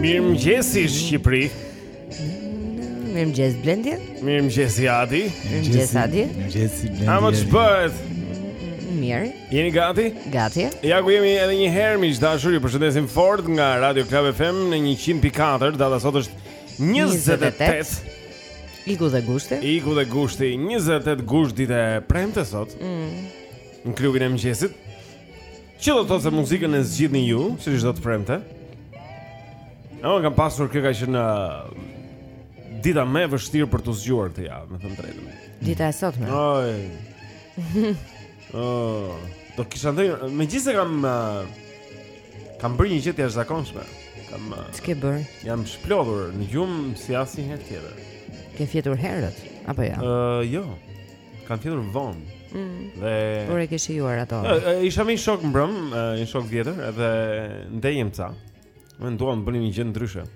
Mirëmëngjes Shqipëri. Mirëmëngjes Blendi. Mirëmëngjes Adi. Mirëmëngjes Adi. Mirëmëngjes Blendi. Hë mo ç'bëhet? Mirë. Jeni gati? Gati. Ja ku jemi edhe një herë miq të dashur, ju përshëndesim fort nga Radio Club FM në 100.4. Data sot është 28. 28. Iku dhe gushti. Iku dhe gushti, 28 gusht ditë e premte sot. Mm. Në klubin e mëngjesit. Që do të thotë se muzikën e zgjidhni ju, si çdo të premte. Unë kam pasur kjo ka qenë uh, dita më e vështirë për t'u zgjuar këtë javë, me thënë të drejtën. Dita e sotme. Oj. Oh, do kisha ndonjë, megjithëse kam uh, Kam bërë një gjë të jashtëzakonshme. Kam uh, Ç'ke bërë? Jam shplodhur në gjumë si asnjëherë tjetër. Ke fjetur herët apo jo? Ë, uh, jo. Kam fjetur vonë. Mm. Dhe por e ke shijuar ato. Uh, isha me një shok mbrëm, uh, një shok të vjetër, edhe ndenjëm ca. Menduam të bënim një gjë ndryshe.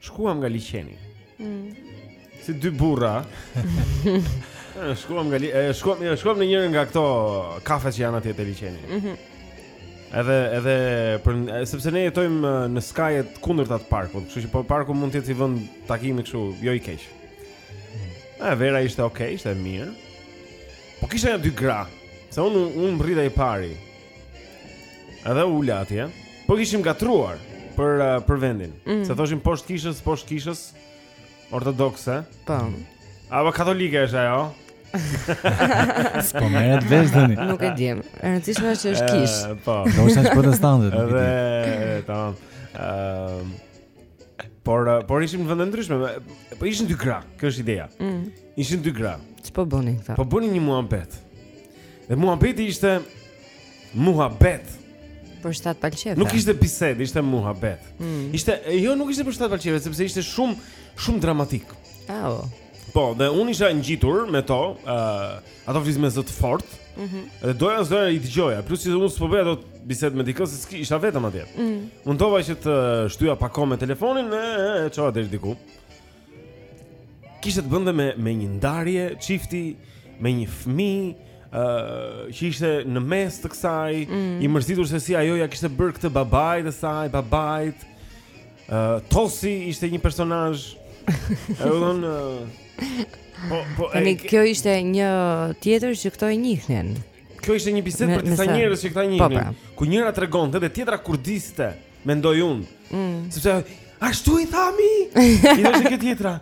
Shkuam nga liqeni. Mm. Si dy burra. shkuam nga liqeni, shkuam, jo, shkuam në njërin nga këto kafe që janë atje te liqeni. Mhm. Mm edhe edhe për sepse ne jetojmë në skaje të kundërta të parkut, kështu që po parku mund të jetë si vend takimi kështu, jo i keq. Mm. A vera ishte okay, ishte mirë. Po kishte nja dy gra, se unë unë mbërrita i pari. Edhe u ula atje. Po kishim ngatërruar për uh, për vendin. Mm. Se thoshim poshtë kishës, poshtë kishës ortodokse. Po. Apo katolike është ajo? S'po merret vesh tani. Nuk e di. E rëndësishme është që është kishë. Po. Do të thashë protestantët. Edhe tamam. Ëm Por eh, por ishim në vende të ndryshme. Po ishin dy gra, kjo është ideja. Mm. Ishin dy gra. Ç'po bënin këta? Po bënin një muhabet. Dhe muhabeti ishte muhabet. Për shtatë palë qejfe. Nuk ishte bisedë, ishte muhabet. Mm. Ishte, jo nuk ishte për shtatë palë qejfe, sepse ishte shumë shumë dramatik. Au. Oh. Po, dhe unë isha ngjitur me to, ë, ato flisnin me zë të fortë. Mhm. Dhe doja s'doja i dëgjoja, plus që unë s'po bëja dot bisedë me dikë, se s'ki- isha vetëm atje. Mm. U mundova që të shtyja pak kohë me telefonin e e, e çova deri diku. Kishte të bënte me me një ndarje çifti me një fëmijë ë që ishte në mes të kësaj, i mërzitur se si ajo ia kishte bërë këtë babait të saj, babait. Tosi ishte një personazh. Ai u don Po, po, Tani, e, kjo ishte një tjetër që këto e njihnin. Kjo ishte një bisedë për disa njerëz që këta po, njihnin. Pra. Ku njëra tregonte dhe tjetra kurdiste, mendoj unë. Mm. Sepse ashtu i thami. I thoshte kjo tjetra.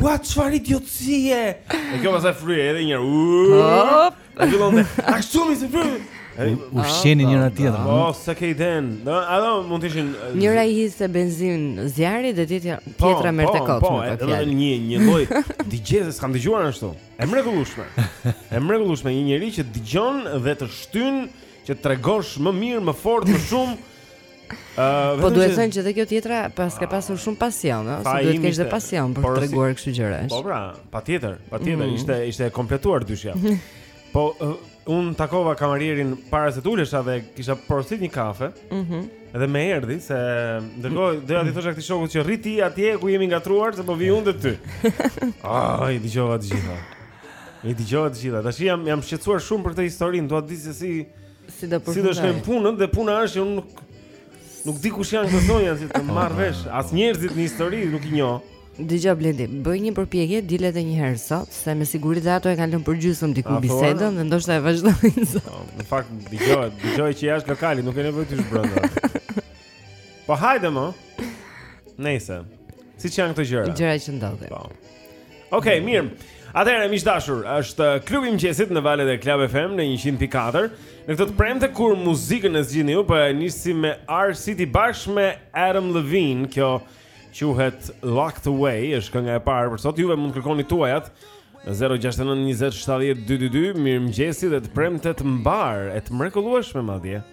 Ua çfarë idiotësie. E kjo pasaj fryhej edhe një herë. Ai fillon me ashtu mi se frymë. U shqeni ah, njëra tjetrën. Po, oh, sa ke den. Do, a do mund të ishin Njëra i hidhte benzinë zjarrit dhe tjetra po, tjetra merr të kokë. Po, po, edhe një një lloj dëgjuese s'kam dëgjuar ashtu. E mrekullueshme. E mrekullueshme një njeri që dëgjon dhe të shtyn që tregosh më mirë, më fort, më shumë. Uh, po duhet thënë që dhe kjo tjetra ka pasur shumë pasion, ëh, se duhet të kesh dhe pasion për të treguar kështu gjëra. Po pra, patjetër, patjetër, mm. ishte ishte e kompletuar dyshja. po uh, un takova kamerierin para se të ulesha dhe kisha porosit një kafe. Mhm. Edhe më erdhi se ndërkohë doja t'i thosha këtij shokut që rri ti atje ku jemi ngatërruar se po vij unë te ty. I dëgjova të gjitha. I dëgjova të gjitha. Tash jam jam shqetësuar shumë për këtë historinë, dua të di se si Si do përfundojë? Si do shkojë puna dhe puna është që unë nuk nuk di kush janë këto zonja si të marr vesh, as njerëzit në histori nuk i njoh. Dëgjo Blendi, bëj një përpjekje, dil edhe një herë sot, se me siguri dhe ato e kanë lënë për gjysmë diku bisedën dhe ndoshta e vazhdojnë sot. Po, në fakt dëgjohet, dëgjohet që jashtë lokalit, nuk ke nevojë të hysh brenda. Po hajde më. Nëse. Siç janë këto gjëra. Gjëra që ndodhin. Po. Okej, okay, mirë. Atëherë miq të dashur, është klubi i mëngjesit në valët e Club FM në 104. Në këtë të premte kur muzikën e zgjidhni ju, po e nisim me R City bashkë me Adam Levine, kjo quhet Locked Away, është kënga e parë për sot. Juve mund të kërkoni tuajat në 069 20 70 222. Mirëmëngjesi dhe të premte të mbarë e të mrekullueshme madje.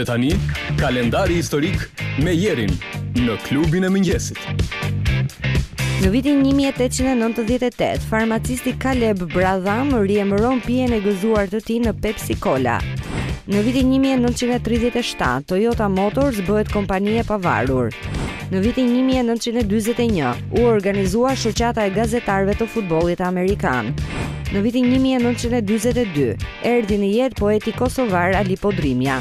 Dhe tani, kalendari historik me Jerin në klubin e mëngjesit. Në vitin 1898, farmacisti Caleb Bradham riemëron pijen e gazuar të tij në Pepsi Cola. Në vitin 1937, Toyota Motors bëhet kompani e pavarur. Në vitin 1941 u organizua Shoqata e Gazetarëve të Futbollit Amerikan. Në vitin 1942 erdhi në jetë poeti kosovar Ali Podrimja.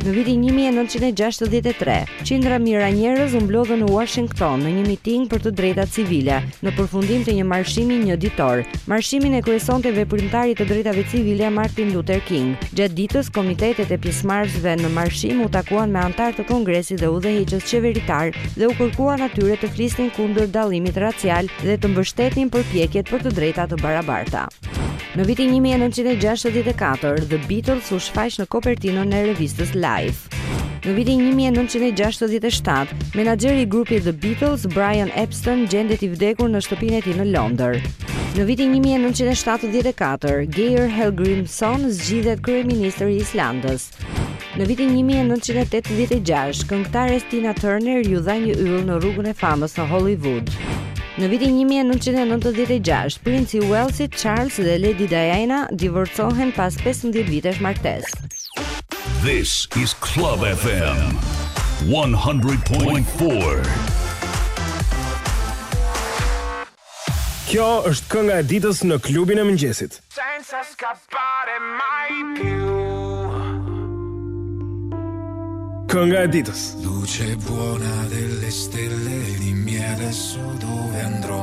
Në vitin 1963, qindra mijëra njerëz u mblodhën në Washington në një miting për të drejtat civile, në përfundim të një marshimi njëditor. Marshimin e kryesonte veprimtari i të drejtave civile Martin Luther King. Gjatë ditës, komitetet e pjesëmarrësve në marshim u takuan me anëtarë të Kongresit dhe udhëheqës qeveritarë dhe u kërkuan atyre të flisnin kundër dallimit racial dhe të mbështetnin përpjekjet për të drejta të barabarta. Në vitin 1964, The Beatles u shfaq në kopertinën e revistës Life. Në vitin 1967, menaxheri i grupit The Beatles, Brian Epstein, gjendet i vdekur në shtëpinë e tij në Londër. Në vitin 1974, Geir Hallgrímsson zgjidhet kryeministër i Islandës. Në vitin 1986, këngëtares Tina Turner iu dha një yll në rrugën e famës në Hollywood. Në vitin 1996, princi i Uellsit Charles dhe Lady Diana divorcohen pas 15 vitesh martesë. This is Club FM 100.4. Kjo është kënga e ditës në klubin e mëngjesit. Senza scappare mai più. Kënga e ditës. Luce buona delle stelle, dimmi adesso dove andrò.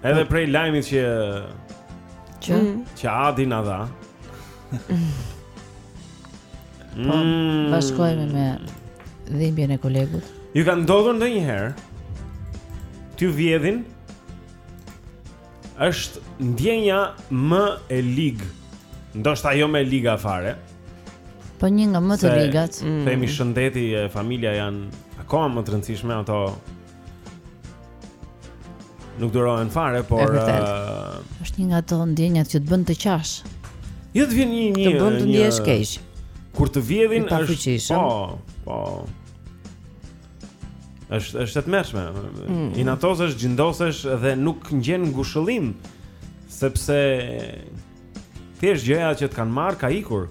Edhe prej lajmit që që mm. që Adi na dha. Po, mm. bashkojmë me dhimbjen e kolegut. Ju ka ndodhur ndonjëherë t'ju vjedhin? Është ndjenja më e ligë. Ndoshta jo më e liga fare. Po një nga më të ligat. Mm. Themi shëndeti e familja janë akoma më të rëndësishme ato Nuk durohen fare, por është uh, është një nga ato ndjenjat që të bën të qash. Jo të vjen një një të bën të ndihesh keq. Kur të vjedhin është po, po. Është është e tmerrshme. Mm. Inatosesh, xhindosesh dhe nuk gjen ngushëllim sepse thjesht gjëja që të kanë marrë ka ikur,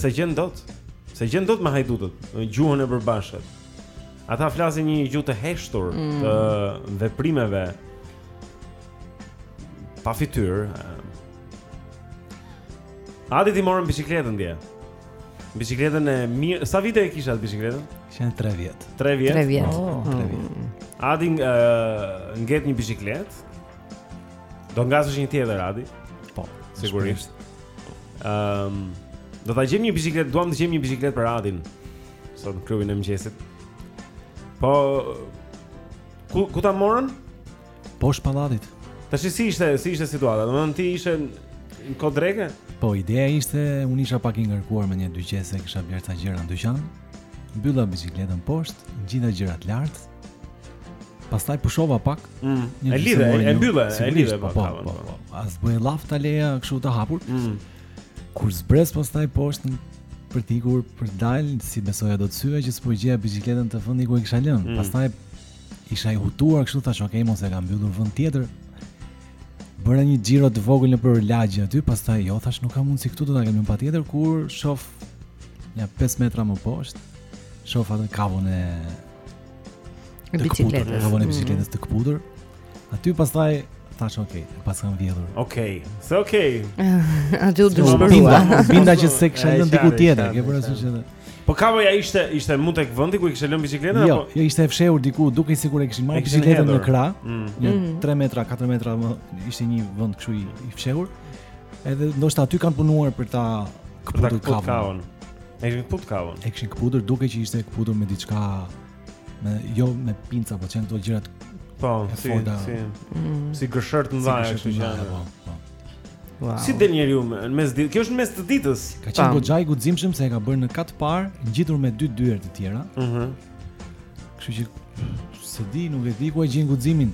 s'e gjen dot. S'e gjen dot me hajdutët, gjuhën e përbashkët. Ata flasin një gjuhë të heshtur mm. të veprimeve pa fytyrë. Adi t'i morën biçikletën dje. Biçikletën e mirë. Sa vite e kishe atë biçikletën? Kisha 3 vjet. 3 vjet. 3 vjet. 3 vjet. Adi nget një biçikletë. Do ngasësh një tjetër Adi? Po, sigurisht. Ehm, um, do ta gjejmë një biçikletë, duam të gjejmë një biçikletë për Adin. Sot në klubin e mëngjesit. Po ku ku ta morën? Poshtë pallatit. Tash si ishte, si ishte situata? Domethënë ti ishe në Kodreke? Po, ideja ishte unë isha pak i ngarkuar me një dy qese, kisha blerë ca gjëra në dyqan. Mbylla biçikletën poshtë, gjitha gjërat lart. Pastaj pushova pak. Mm. E lidhe, e mbylla, e lidhe po, po, po, po, po. As bëhet llaf ta leja kështu të hapur. Mm. Kur zbres pastaj poshtë në për të ikur për të dalë, si besoja dot syve që s'po gjeja biçikletën te vendi ku e kisha lënë. Mm. Pastaj isha i hutuar kështu thash, "Ok, mos e kam mbyllur vend tjetër." Bëra një xhiro të vogël nëpër lagje aty, pastaj jo thash, "Nuk ka mundsi këtu do ta kem patjetër kur shof ja 5 metra më poshtë, shof atë kavon e të biçikletës, kavon e mm. biçikletës të këputur." Aty pastaj thash ok, paskan vjedhur. Ok, se ok. Aty u dëshpërove. U binda që se kisha lënë diku tjetër, ke parasysh edhe. Po kavoja ishte ishte mu tek vendi ku e kishe lënë biçikletën jo, apo? Jo, ishte e fshehur diku, dukej sikur e kishin marrë biçikletën në krah. Mm. Një 3 mhm. metra, 4 metra më ishte një vend kështu i, i fshehur. Edhe ndoshta aty kanë punuar për ta këputur kavon. E kishin këputur kavon. E kishin këputur, dukej që ishte këputur me diçka me jo me pinca, po ça janë këto gjëra të po, si, forta, si, mm. si gërshërë të mëdha, kështu që janë. Po, po. Wow. Si del njeriu në mes ditës? Kjo është në mes të ditës. Ka qenë goxha i guximshëm se e ka bërë në kat parë, ngjitur me dy dyer të tjera. Ëh. Uh -huh. Kështu që s'e di, nuk e di ku e gjen guximin.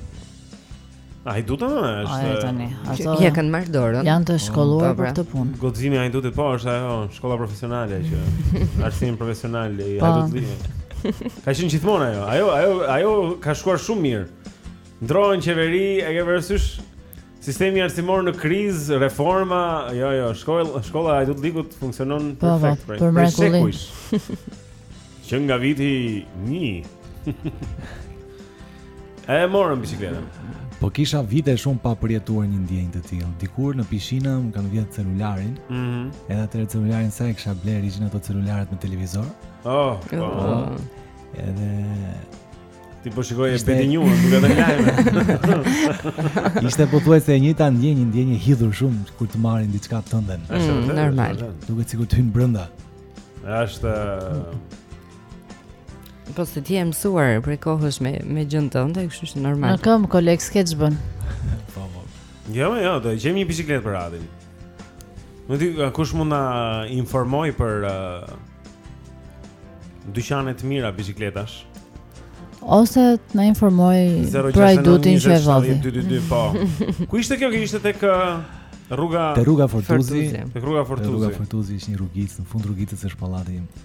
Hajdut, ama është. Ai tani, ato ja kanë marrë dorën. Janë të shkolluar po, pra, për këtë punë. Guximi i hajdutit po është ajo shkolla profesionale që arsimi profesional i po. hajdutëve. Ka qenë gjithmonë ajo. Ajo ajo ajo ka shkuar shumë mirë. Ndrohen qeveri, e ke parasysh Sistemi arsimor në krizë, reforma, jo jo, shkolla shkolla e hajdutllëkut funksionon po, perfekt. Po, për mrekulli. Që nga viti 1. E morën biçikletën. Po kisha vite shumë pa përjetuar një ndjenjë të tillë. Dikur në pishina më kanë vjedh celularin. Ëh. Mm -hmm. Edhe atë celularin sa e kisha bler, ishin ato celularët me televizor. Oh, po. Oh. Oh. Edhe ti po shikoje ishte... një, nuk e lajme. ishte pothuajse e njëjta ndjenjë, ndjenjë e hidhur shumë kur të marrin diçka tënden. Mm, normal. Duket sikur të hyn brenda. Është Po se ti je mësuar prej kohësh me me gjën tënde, kështu është normal. Në këmbë koleg s'ke ç'bën. Po po. Jo, jo, do të blej një biçikletë prapë. Ndokush mund na informoj për uh, dyqane të mira biçikletash. Ose të na informoj për hajdutin që e vodhi. 222 po. Ku ishte kjo? Ishte tek uh, rruga Te rruga Fortuzi. Tek rruga Fortuzi. Rruga Fortuzi është një rrugicë në fund rrugicës së pallatit.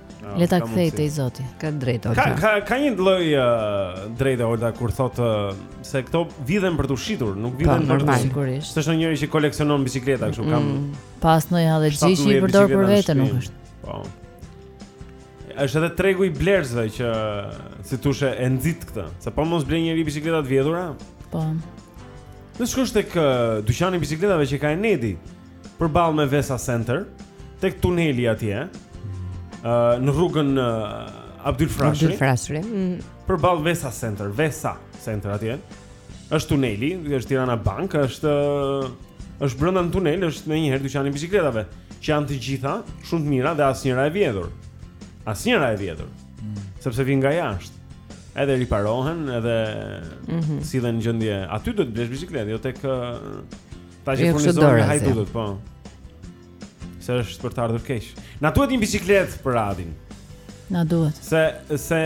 Ah, Le ta kthej te Zoti. Ka drejtë Olta. Ka ka ka një lloj uh, drejtë Olta kur thotë uh, se këto vidhen për t'u shitur, nuk po, vidhen për të sigurisht. S'është njeri që koleksionon bicikleta kështu kam. Mm, pas ndonjë hallexhi që i përdor për veten nuk është. Po. Është edhe tregu i blerësve që si thoshte e nxit këtë, se po mos blejë njeri bicikleta të vjedhura. Po. Në shkosh tek uh, dyqani i bicikletave që ka Enedi. përballë me Vesa Center, tek tuneli atje, ë në rrugën uh, Abdyl Frashëri. Abdyl Frashëri. Mm. Përballë Vesa Center, Vesa Center atje. Është tuneli, është Tirana Bank, është është brenda në tunel, është menjëherë dyqani i bicikletave, që janë të gjitha shumë të mira dhe asnjëra e vjedhur. Asnjëra e vjedhur. Mm. Sepse vijnë nga jashtë. Edhe riparohen, edhe mm -hmm. sillen në gjendje Aty duhet të blesh bicikletë, jo tek Ata që furnizohen me hajdutët, po. Se është për të ardhur keq. Na duhet një bicikletë për Adin. Na duhet. Se se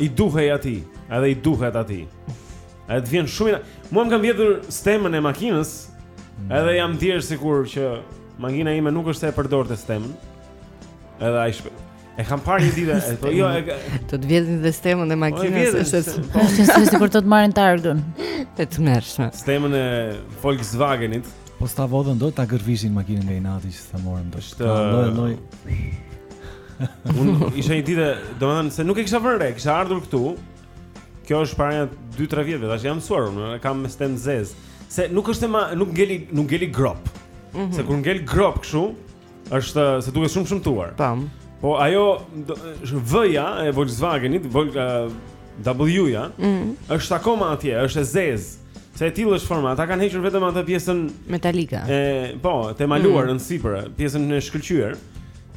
i duhej atij, edhe i duhet atij. Edhe të vjen shumë. Mua më kanë vjedhur stemën e makinës. Mm. Edhe jam ndjerë sikur që makina ime nuk është se e përdorte stemën. Edhe ai E kam parë një ditë, po jo, e do të vjedhin dhe stemën e po, makinës, është është po. është për të të marrin targën. Të tmerrshme. Stemën e Volkswagenit. Po s'ta vodhën do ta gërvishtin makinën nga inati që s'e morën dot. Është lloj lloj. Unë isha një ditë, domethënë se nuk e kisha vënë re, kisha ardhur këtu. Kjo është para 2-3 vjetëve, tash jam mësuar, unë kam me stemë të zezë. Se nuk është më nuk ngeli, nuk ngeli gropë. Mm -hmm. Se kur ngel gropë kështu, Është se duket shumë shëmtuar. Tam. Po ajo V-ja e Volkswagenit, W-ja, mm -hmm. është akoma atje, është e zezë. Se e tillë është forma, ata kanë hequr vetëm atë pjesën metalike. E, po, të emaluar mm. nga sipër, pjesën e shkëlqyer.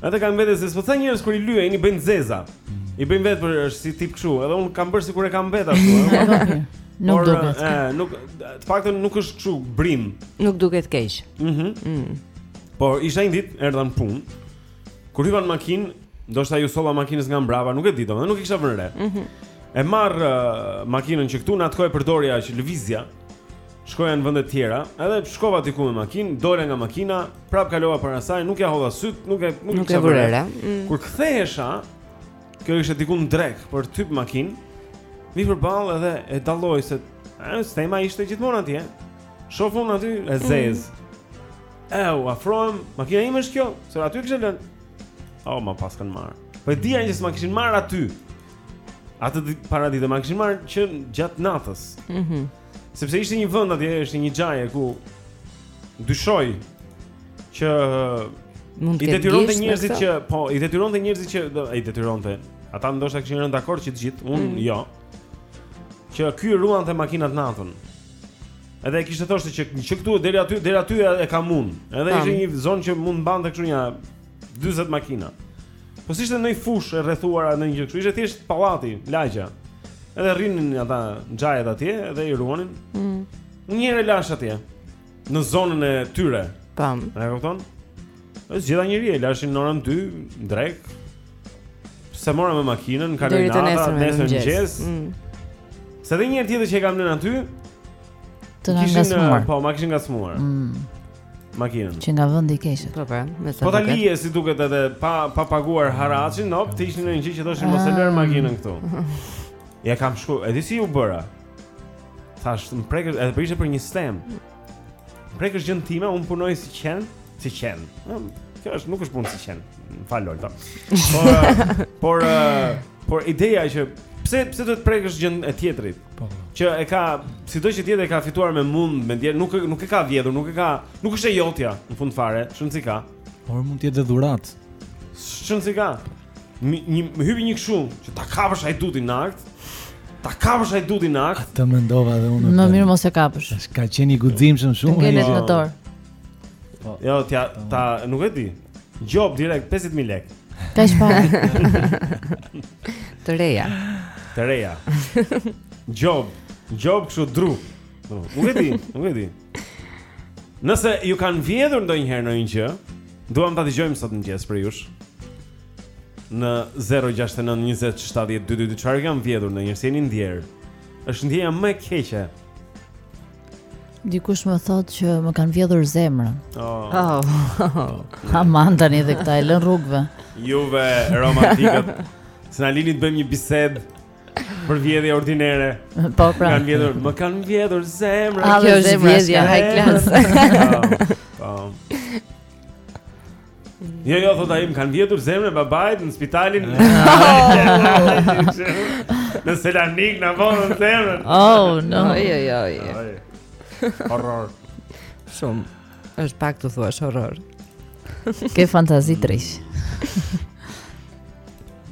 Ata kanë vetë se s'po ka njerëz kur i lyejnë, i bëjnë zeza. Mm. I bëjnë vetë për është si tip kështu, edhe unë kam bërë sikur e kam vetë ashtu. Nuk duket. Ë, nuk, të paktën nuk është kështu vrimë. Nuk duket keq. Mhm. Mm mm. Por isha një ditë, erdha në punë. Kur hyva në makinë, ndoshta iu solla makinës nga mbrapa, nuk e di domethënë, nuk e kisha vënë re. Mhm. Mm e marr uh, makinën që këtu në atë kohë e përdorja që lëvizja. Shkoja në vende të tjera, edhe shkova diku me makinë, dola nga makina, prap kalova para saj, nuk ia hodha sytë, nuk e nuk, nuk e vura re. Mm. Kur kthehesha, kjo ishte diku në drekë për të hypur në makinë. Vij përballë edhe e dalloj se stema ishte gjithmonë atje. Shof unë aty e zezë. Mm. Eu, afrohem, makina ime është kjo, se aty kishte lënë. Oh, ma paskan marr. Po, e dija që s'ma kishin marr aty. Atë paradite ma kishin marr që gjatë natës. Mhm. Mm Sepse ishte një vend atje, ishte një xhaje ku dyshoj që mund t'i detyronte njerëzit që po i detyronte njerëzit që jo, i detyronte. Ata ndoshta kishin rënë dakord që të gjithë, unë mm. jo. Që ky ruante makinat natën. Edhe e kishte thoshte që që këtu deri aty deri aty e kam unë. Edhe Tam. ishte një zonë që mund të mbante kështu nja 40 makina. Po s'ishte ndonjë fushë e rrethuar a ndonjë gjë kështu, ishte thjesht pallati, lagja. Edhe rrinin ata xhajet atje dhe i ruanin. Mm. Unë njëherë e lash atje në zonën e tyre. Tam. E kupton? S'e dija, njëherë e lash në orën 2, drek. Se mora me makinën, kaloi nata, nesër mëngjes. Mm. Se dhe njëherë tjetër që e kam lënë aty, të nga ngacmuar. Po, ma kishin ngacmuar. Mm. Makinën. Që nga vendi i keq. Po, pra, me sa duket. Po ta lije, si duket edhe, pa, pa paguar haracin, no, të ishin ndonjë gjë që thoshin mos e lërë ah. makinën këtu. Ja kam shku, e si u bëra. Thash, më prekë, edhe për po ishte për një stem. Prekësh gjën time, un punoj si qen, si qen. Kjo është nuk është punë si qen. Fal Lolta. Por eh, por eh, por ideja që pse pse duhet të prekësh gjën e tjetrit? Po. po. Që e ka, sido që tjetri e ka fituar me mund, me djers, nuk nuk e ka vjedhur, nuk e ka, nuk është e jotja në fund fare, shumë si ka. Por mund të jetë dhurat. Shumë si ka. Më hypi një kështu që ta kapësh hajdutin në akt. Ta kapësh hajdutin në akt. Atë mendova edhe unë. Më mirë mos e kapësh. Tash ka qenë i guximshëm shumë. Ngelet në dorë. Po. Jo, ti ta nuk e di. Gjobë direkt 50000 lekë. Tash pa. Të reja. Të reja. Gjobë, gjobë kështu dru. Nuk e di, nuk e di. Nëse ju kanë vjedhur ndonjëherë ndonjë gjë, duam ta dëgjojmë sot në mëngjes prej jush. Në 069 20 70 222 çfarë ju kanë vjedhur ndonjëherë, si jeni ndjerë? Është ndjenja më e keqe. Dikush më thotë që më kanë vjedhur zemrën. Oh. oh. Aman tani edhe këta e lën rrugëve. Juve romantikët. S'na lini të bëjmë një bisedë Për vjedhje ordinere. Po pra. Kan vjedhur, më kanë vjedhur zemrën. A kjo është vjedhje high class. Po. Jo, jo, thot ai, më kanë vjedhur zemrën babait në spitalin. Në Selanik na vodhën zemrën. Oh, no. Jo, jo, jo. Horror. Shumë. Është pak të thuash horror. Ke fantazi trish.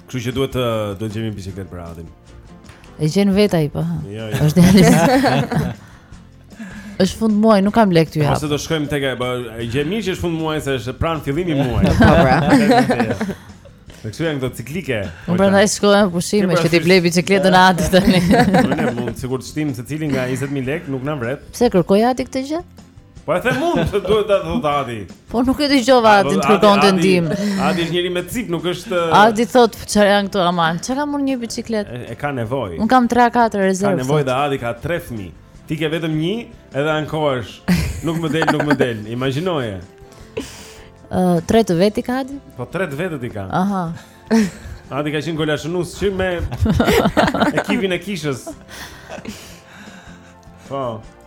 Kështu që duhet të do të jemi në biçikletë për radhën. E gjen vetë ai, po. Jo, jo. Është djalë. Është fund muaj, nuk kam lekë t'u jap. Ose do shkojmë tek ai, po e gjen mirë që është fund muaj se është pranë fillimi i muajit. Po pra. Ne kështu janë këto ciklike. Unë prandaj shkoj në pushim, pra, që t'i blej biçikletën aty tani. Unë mund sikur të shtim secili nga 20000 lekë, nuk na vret. Pse kërkoj aty këtë gjë? Po e them unë se duhet ta thotë Adi. Po nuk e dëgjova Adin të kërkonte ndihmë. Adi është njeri me cipë, nuk është Adi thot çfarë janë këto aman. S'ka, kam unë një biçiklet? E, e ka nevojë. Un kam 3-4 rezervë. Ka nevojë dhe Adi ka 3 fëmijë. Ti ke vetëm një edhe ankohesh. Nuk më del, nuk më del. Imagjinoje. Ë, uh, tre të veti ka Adi? Po tre të vetët i ka. Aha. Adi ka qenë golashënus që me ekipin e kishës. Po.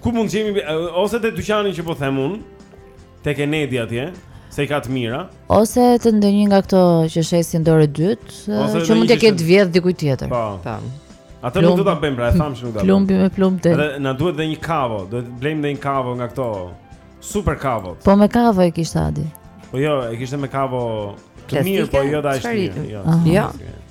Ku mund të jemi ose te dyqani që po them un, te Kennedy atje, se i ka të mira. Ose te ndonjë nga këto që shesin dorë dytë, që mund të ketë vjedh dikujt tjetër. Po. Tam. Atë nuk do ta bëjmë, pra e thamë shumë dalë. Plumbi me plumb te. Edhe na duhet edhe një kavo, do të blejmë edhe një kavo nga këto super kavot. Po me kavo e kishte Adi. Po jo, e kishte me kavo të mirë, po jo dashje. Jo. Jo.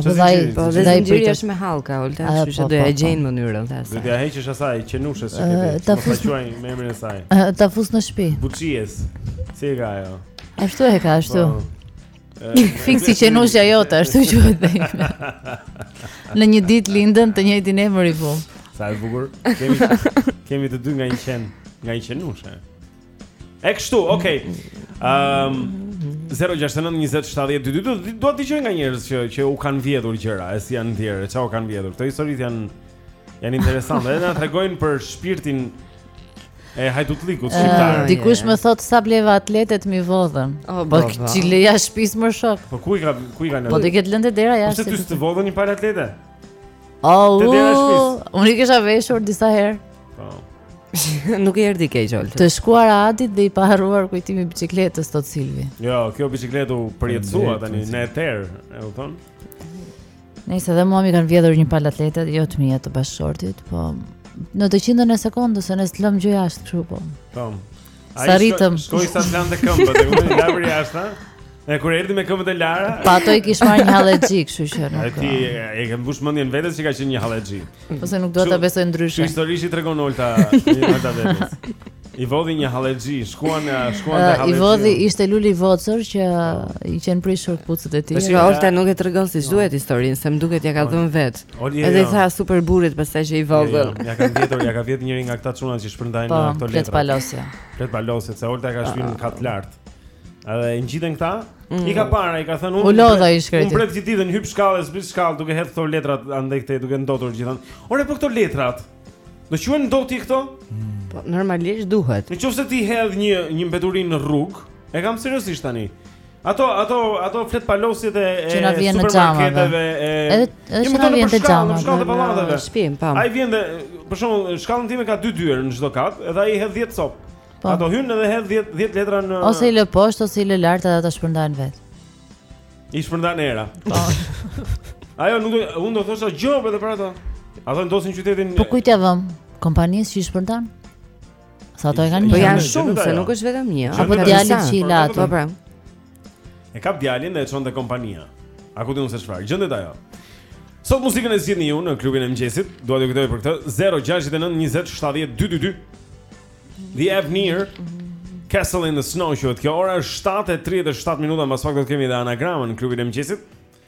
Apo dhe ai, po dhe ai pritet. është me hallka, Olta, kështu që po, do ja po, po. gjejnë mënyrën ata. Do t'ia heqësh asaj qenushes si këtë, që më faqojnë me emrin e saj. Ta fus në shpi. Buçes, si e ka ajo? Ashtu e ka, ashtu. Fiks si qenushja jote, ashtu që e dhe. Në një ditëlindje, të njëjtin emër po. Sa e bukur, kemi të dy nga një qenë, nga një qenushe. E kështu, okay. Ehm um, 0692070222 dua të dëgjoj nga njerëz që që u kanë vjedhur gjëra, e si janë ndjerë, ça u kanë vjedhur. Këto historitë janë janë interesante, edhe na tregojnë për shpirtin e hajdutlikut eh, shqiptar. Uh, dikush më thot sa bleva atletet m'i vodhën. Oh, po ti le jashtë shpis more shok. Po ku i ka ku i kanë? Po t'i ketë lënë te dera po jashtë. Po ty s't'i vodhën një palë atlete. Oh, unë i kisha veshur disa herë. Po. Nuk i erdhi keq Olta. Të shkuar Adit dhe i paharruar kujtimi i biçikletës thotë Silvi. Jo, kjo biçikletë u përjetësua tani në eter, e kupton? Nëse dhe mua m'i kanë vjedhur një palë atlete, jo të miat, të bashkëshortit, po në të qindën e sekondës, ne s'të lëmë gjë jashtë kështu po. Tam. Po. Sa ritëm. Shkoi sa të lante këmbët, e kuptoj, la ato jashtë. E kur erdhi me këmbët e lara, pa ato i kish marrë një hallexhi, kështu që nuk. A, ti e ke mbush mendjen vetes që ka qenë një hallexhi. Ose nuk dua ta besoj ndryshe. Historitë që i tregon Olta, një Olta vetes. I vodhi një hallexhi, shkuan në shkuan te hallexhi. I vodhi ishte Luli i vocërr që i qen prishur këpucët e tij. Tash Olta nuk e tregon siç duhet historinë, se më duket ia ka dhënë vet. Oli, Edhe i jo. tha s'i tha burrit pastaj që i vogël. Jo, jo, ia ka vjedhur, ia ka vjedhur njëri nga këta çuna që shpërndajnë po, në këto letra. Po, palosja. Fletëpalosja, se Olta ka shpinë kat lart. Edhe i ngjiten këta, mm. i ka parë, i ka thënë unë. U lodh i shkreti. Unë për gjithë ditën hyp shkallë, zbrit shkallë duke hedhur këto letrat andej këtej duke ndotur gjithën. Ore po këto letrat. Do quhen ndotje këto? Mm. Po normalisht duhet. Në qoftë se ti hedh një një mbeturinë në rrugë, e kam seriozisht tani. Ato ato ato fletëpalosjet e e supermarketeve e edhe edhe që na vjen te xhamat. Në shtëpi, pam. Ai vjen dhe për shembull shkallën time ka dy dyer në çdo kat, edhe ai hedh 10 copë. Po. Ato hyn edhe hedh 10 10 letra në Ose i lë poshtë ose i lë lart edhe ata shpërndajnë vetë. I shpërndan era. Po. Ajo nuk do unë do thosha gjobë edhe për ato. Ato ndotin qytetin. Po kujt ia vëmë? Kompanisë që i shpërndan? Se ato e kanë një. Po janë shumë, se nuk është vetëm një. Apo djalin që i la ato. Po pra. E kap djalin dhe e çon te kompania. A ku di unë se çfarë? Gjendet ajo. Sot muzikën e zgjidhni ju në klubin e mëngjesit. Dua t'ju kujtoj për këtë 069 20 70 222. The Avener Castle in the Snow është kjo. Ora është 7:37 minuta, pas pak do të kemi edhe anagramën në klubin e mëngjesit.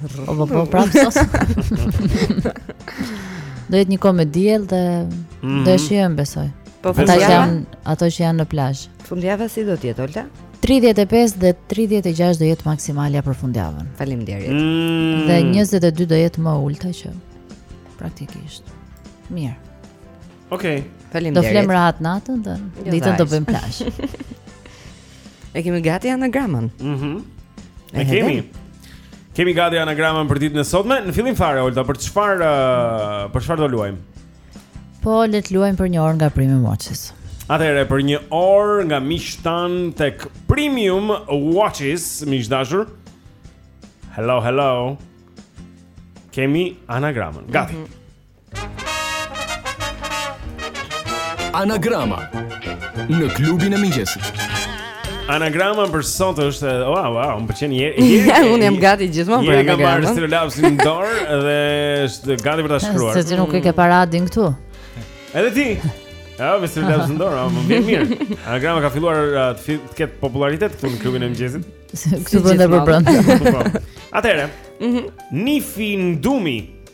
Po po po prapë sot. Do jetë një kohë me diell dhe mhm. do e shijojmë besoj. Po ata që janë ato që janë në plazh. Fundjava si do të jetë Olta? 35 dhe 36 do jetë maksimalja për fundjavën. Faleminderit. Mm. Dhe 22 do jetë më e ulëta që praktikisht. Mirë. Okej. Okay. Faleminderit. Do flemë rahat natën, dhe jo, ditën do bëjmë plazh. e kemi gati anagramën. Mhm. Mm e kemi. Kemi gati anagramën për ditën e sotme. Në fillim fare, Olta, për çfarë uh, për çfarë do luajmë? Po le të luajmë për një orë nga Premium Watches. Atëherë për një orë nga miqtë tanë tek Premium Watches, miq të dashur. Hello, hello. Kemi anagramën. Gati. Mm -hmm. Anagrama në klubin e mëngjesit. Anagrama për sot është, wow, wow, më pëlqen një herë. Unë jam gati gjithmonë për anagramën. Ja ka marrë stilolapsin në dorë dhe është gati për ta shkruar. Se ti nuk e ke parë deri këtu. Edhe ti. Ja, me stilolapsin në dorë, a më vjen mirë Anagrama ka filluar uh, të ketë popularitet këtu në klubin e mëngjesit Këtu brenda për brenda Atëherë, mm -hmm. Nifi Ndumi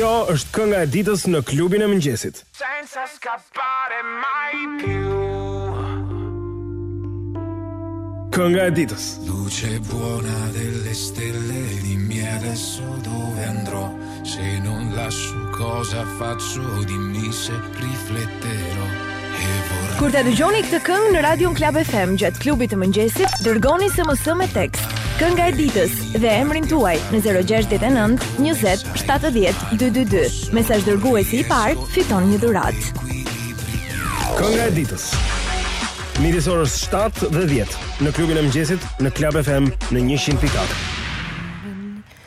Kjo është kënga e ditës në klubin e mëngjesit. Senza scappare mai più. Kënga e ditës. Luce buona delle stelle, dimmi adesso dove andrò. Se non lascio cosa faccio dimmi se rifletterò e vorrei Kur ta dëgjoni këtë këngë në Radio Club FM gjatë klubit të mëngjesit, dërgoni SMS me tekst Kënga e ditës dhe emrin tuaj në 069 20 70 222. Mesazhdërguesi i parë fiton një dhuratë. Kënga e ditës. Midis orës 7 dhe 10 në klubin e mëngjesit në Club FM në 100.4.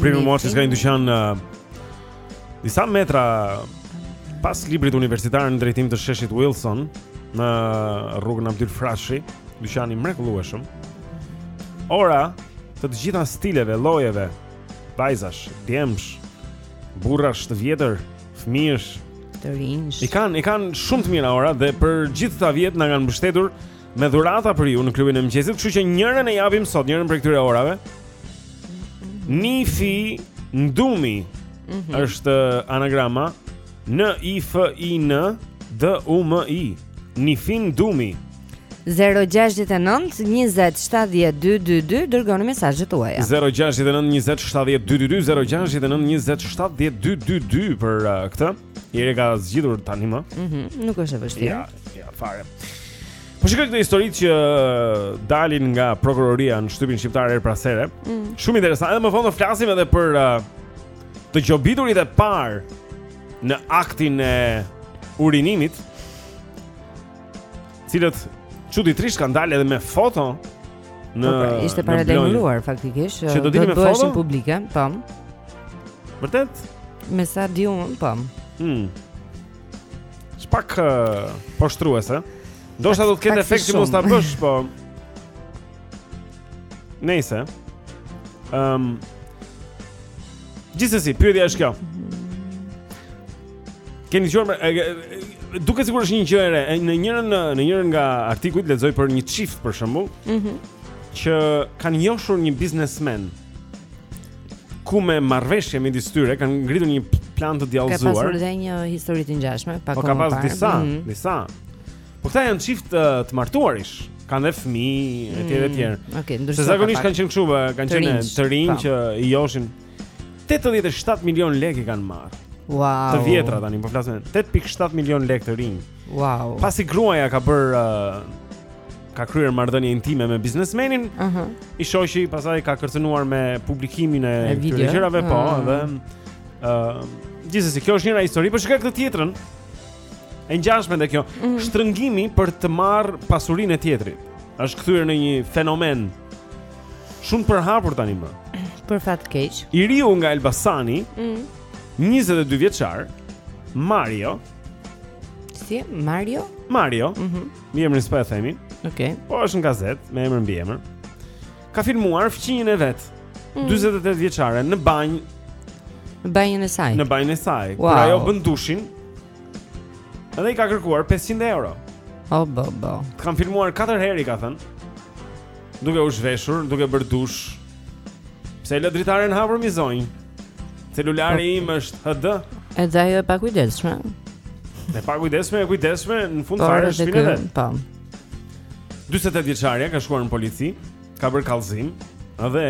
Premium Watches ka një dyqan uh, disa metra pas librit universitar në drejtim të sheshit Wilson në rrugën Abdyl Frashëri, dyqan i mrekullueshëm. Ora të të gjitha stileve, llojeve, vajzash, djemsh, burrash të vjetër, fëmijësh, të rinj. I kanë, i kanë shumë të mira ora dhe për gjithë këta vjet na kanë mbështetur Me dhurata për ju në klubin e mëngjesit, kështu që njërën e japim sot, njërën prej këtyre orave. Nifi Ndumi mm -hmm. është anagrama N I F I N D U M I. Nifi Ndumi. 0-6-9-20-70-222 Dërgoni mesazhet tuaja 0-6-9-20-70-222 0-6-9-20-70-222 Për uh, këtë Njëri e ka zgjidhur tani më. Mhm, mm nuk është e vështirë. Ja, ja, fare. Po shikoj këto historitë që uh, dalin nga prokuroria në shtypin shqiptar herë pas here. Mm. Shumë interesant. Edhe më vonë do flasim edhe për uh, të gjobiturit e parë në aktin e urinimit. Të cilët çuditërisht kanë dalë edhe me foto në po, pra, ishte paralajmëruar faktikisht që do bëheshin foto publike, po. Vërtet? Me sa di unë, po. Hm. Është pak uh, poshtëruese. Ndoshta do të ketë efekt që mos ta bësh, po. Nejse. Ehm. Um, Gjithsesi, pyetja është kjo. Keni dëgjuar më duket sikur është një gjë e re. Në njërin në njërin nga artikujt lexoj për një çift për shembull, ëh, mm -hmm. që kanë joshur një biznesmen ku me marrëveshje midis tyre kanë ngritur një plan të djallëzuar. Ka pasur dhe një histori të ngjashme, para kohe. Po ka pas disa, mm -hmm. disa. Po këta janë çift të martuarish, kanë dhe fëmijë etj etj. Mm, Okej, okay, ndërsa zakonisht kanë qenë kështu, kanë qenë të rinj që i joshin 87 milion lekë kanë marrë. Wow. Të vjetra tani, po flasim 8.7 milion lekë të rinj. Wow. Pasi gruaja ka bërë uh, ka kryer marrëdhënie intime me biznesmenin, ëh. Uh -huh. I shoqi pastaj ka kërcënuar me publikimin e këtyre gjërave, po, ah. dhe ëh uh, gjithsesi kjo është njëra histori, por shikoj këtë tjetrën. E ngjashme dhe kjo, mm -hmm. shtrëngimi për të marrë pasurinë e tjetrit. Është kthyer në një fenomen Shumë përhapur tani më. Për fat keq. I riu nga Elbasani. Mm. 22 vjeçar, Mario. Si Mario? Mario. Mhm. Mm Mbiemrin s'po e themi. Okej. Okay. Po është në gazetë me emër mbiemër. Ka filmuar fqinjën e vet. Mm. 48 vjeçare në banjë. Në banjën e saj. Në banjën e saj. Wow. Kur ajo bën dushin. Edhe i ka kërkuar 500 euro. Oh, bo, bo. Të kam filmuar 4 herë i ka thënë. Duke u zhveshur, duke bërë dush. Pse lë dritaren hapur mi zonjë? Celulari po. im është HD. Edhe ajo e pakujdesshme. E pakujdesshme, e kujdesshme në fund fare është n'shpinë e vet. Po. 48 vjeçarja ka shkuar në polici, ka bërë kallëzim dhe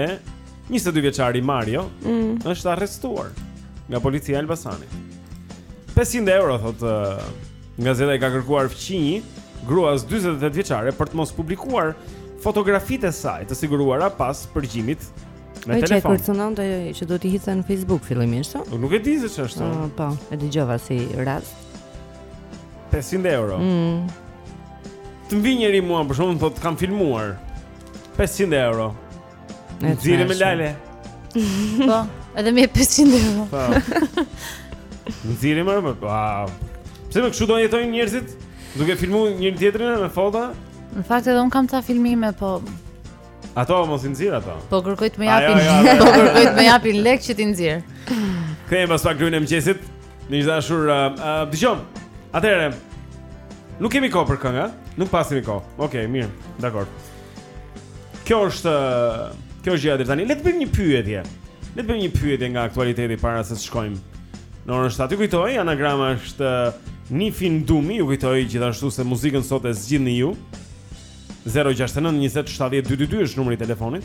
22 vjeçari Mario mm. është arrestuar nga policia e Elbasanit. 500 euro thotë uh, Gazeta i ka kërkuar fqinji gruas 48 vjeçare për të mos publikuar fotografitë e saj të siguruara pas përgjimit me telefon. Ai kërcënonte që do t'i hidhte në Facebook fillimisht. Po nuk e di se ç'është. Uh, ah, po, e dëgjova si rast. 500 euro. Mm. Të më vijë njeri mua për shembull thotë të kam filmuar. 500 euro. Nxirrmë lale. Po, edhe me 500 euro. Po. Nxirrmë, po. Pse më kshu do jetojnë njerëzit duke filmuar njëri tjetrin me foto? Në fakt edhe un kam ca filmime, po Ato mos i nxirr ato. Po kërkoj të më japin. Po kërkoj të më japin lek që t'i nxjerr. Kthehemi pas pak klubin e mëngjesit. Ne i dashur, uh, uh, dëgjom. Atëherë. Nuk kemi kohë për këngë, nuk paskemi kohë. Okej, okay, mirë. Dakor. Kjo është kjo është gjëja deri tani. Le të bëjmë një pyetje. Le të bëjmë një pyetje nga aktualiteti para se të shkojmë. Në orën 7 ju kujtoj, anagrama është Nifin Dumi, ju kujtoj gjithashtu se muzikën sot e zgjidhni ju. 069 20 70 222 është numri i telefonit.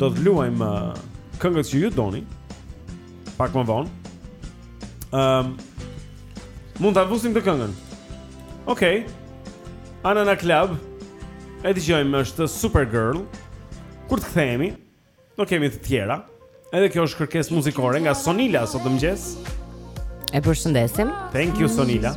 Do të luajmë uh, këngët që ju doni. Pak më vonë. Ëm um, Mund ta fusim dhe këngën. Okej. Okay. Anna Naklab. E dëgjojmë është Supergirl. Kur të kthehemi, do kemi të tjera. Edhe kjo është kërkesë muzikore nga Sonila sot në mëngjes. E përshëndesim. Thank you Sonila.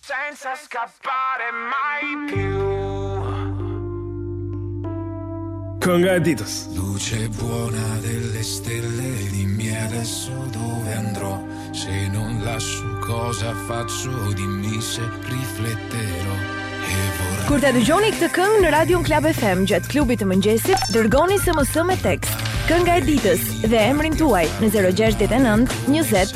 Senza scappare mai più. Kënga e ditës. Luce buona delle stelle, dimmi adesso dove andrò. Se non lascio cosa faccio, dimmi se rifletterò. E vorrei... Kur ta dëgjoni këtë këngë në Radion Club FM gjatë klubit të mëngjesit, dërgoni SMS me tekst. Kënga e ditës dhe emrin tuaj në 069 20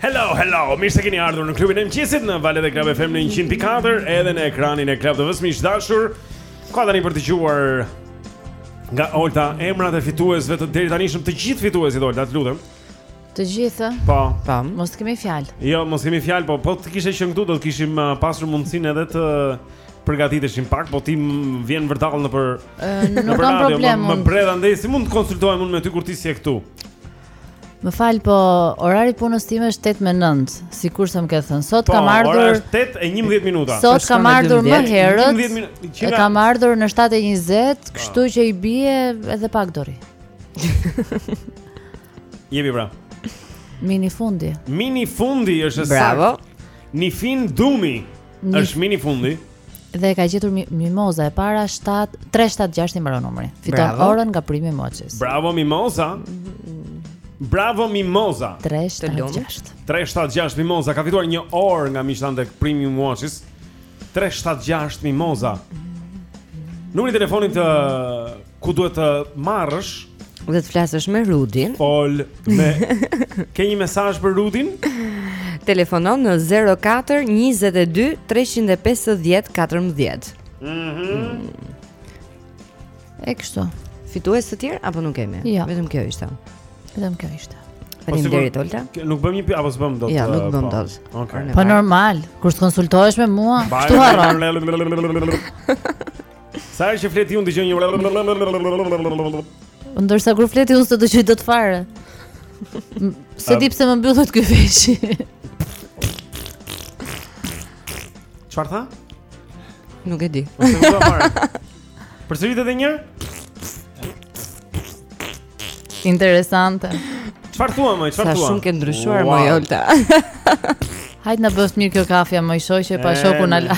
Hello, hello. Mirë se keni ardhur në klubin e mëngjesit në valët e Club FM në 100.4 edhe në ekranin e Club TV-së miq të dashur. Koha tani për të dëgjuar nga Olta emrat e fituesve të deritanishëm të gjithë fituesit Olta, të lutem. Të gjithë? Po. Po. Mos kemi fjalë. Jo, mos kemi fjalë, po po të kishe qenë këtu do të kishim uh, pasur mundësinë edhe të përgatiteshim pak, po ti vjen vërdallë nëpër nëpër radio. Nuk ka problem. Më bredh andej si mund të konsultohem unë me ty kur ti s'je këtu? Më fal, po orari i punës time është 8 me 9, sikurse më ke thënë. Sot po, kam ardhur. Po, ora është 8 e 11 minuta. Sot kam ardhur më herët. 11 minuta. Kam ardhur në 7:20, kështu po. që i bie edhe pak dori. Jepi pra. Minifundi. Minifundi është sa. Bravo. Nifin Dumi. Është minifundi. Dhe e ka gjetur Mimoza e para 7 376 i mbaron numri. Fiton orën nga Premium Watches. Bravo Mimoza. Bravo Mimoza. 376. 376 Mimoza ka fituar një orë nga Michelin tek Premium Watches. 376 Mimoza. Numri i telefonit të ku duhet të marrësh dhe të flasësh me Rudin. Fol me Ke një mesazh për Rudin? Telefonon në 04 22 350 14. Mhm. Mm e kështu. Fitues të tjerë apo nuk kemi? Jo. Vetëm kjo ishte. Vetëm kjo ishte. Po Faleminderit Olta. Nuk bëmë një apo s'bëmë dot. Ja, nuk bëmë po. dot. Okej. Po normal, kur të konsultohesh me mua, ku harron. Sa herë që flet ti unë dëgjoj një Ndërsa kur flet ti unë s'të dëgjoj dot fare. S'e di pse më mbyllet ky veshi. Çfarë tha? Nuk e di. Përsërite edhe një herë? Interesante. Çfarë thua mi, çfarë thua? Sa shumë ke ndryshuar wow. mi Olta. Hajt na bëftë mirë kjo kafja mi shoqe pa shoku na la.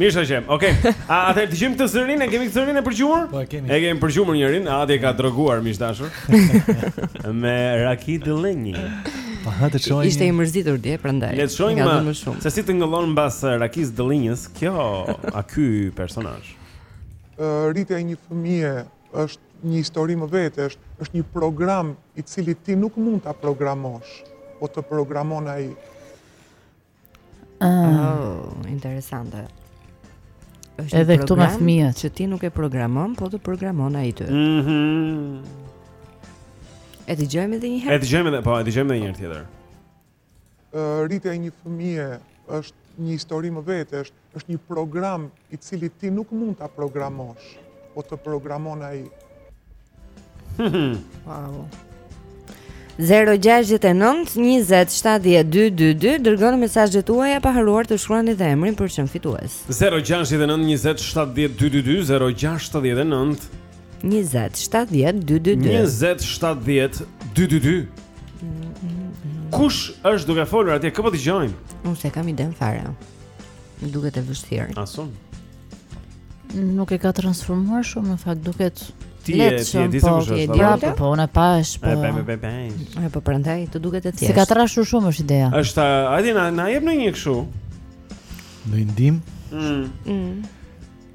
Mirë shoqe. Okej. Okay. A ta dëgjojmë këtë zërin, e kemi këtë zërin e përgjumur? Po e kemi. E kemi përgjumur njërin, a e ka droguar miq të dashur. Me raki dëllinje. Pa hë të shojmë. Ishte i mërzitur dje prandaj. Le të shojmë. Se si të tingëllon mbas eh, rakisë dëllinjës, kjo a ky personazh. Uh, rritja e një fëmije është një histori më vete, është, është një program i cili ti nuk mund ta programosh, po të programon ai. Ah, oh, interesante. Është edhe këtu me fëmijët që ti nuk e programon, po të programon ai ty. Mhm. Mm e dëgjojmë edhe një herë. E dëgjojmë edhe, po, e dëgjojmë edhe një herë tjetër. Rritja e një fëmije është një histori më vete, është, është një program i cili ti nuk mund ta programosh, po të programon ai. wow. 0-6-9-27-12-22 Dërgoni mesazhet tuaja pa harruar të shkruani dhe emrin për të qenë fitues 0-6-9-27-12-22 0-6-9-27-12-22 20 70 222 20 70 222 Kush është duke folur atje kë po dëgjojmë? Unë s'e kam idenë fare. Më duket e vështirë. As unë. Nuk e ka transformuar shumë në fakt duket ti e ti e di se kush është. Ja, po, po unë pa është. Po po po po. Ja po prandaj të duket e thjeshtë. S'e ka trashur shumë është ideja. Është, hajde na na jep ndonjë kështu. Një ndihmë. Mm. mm.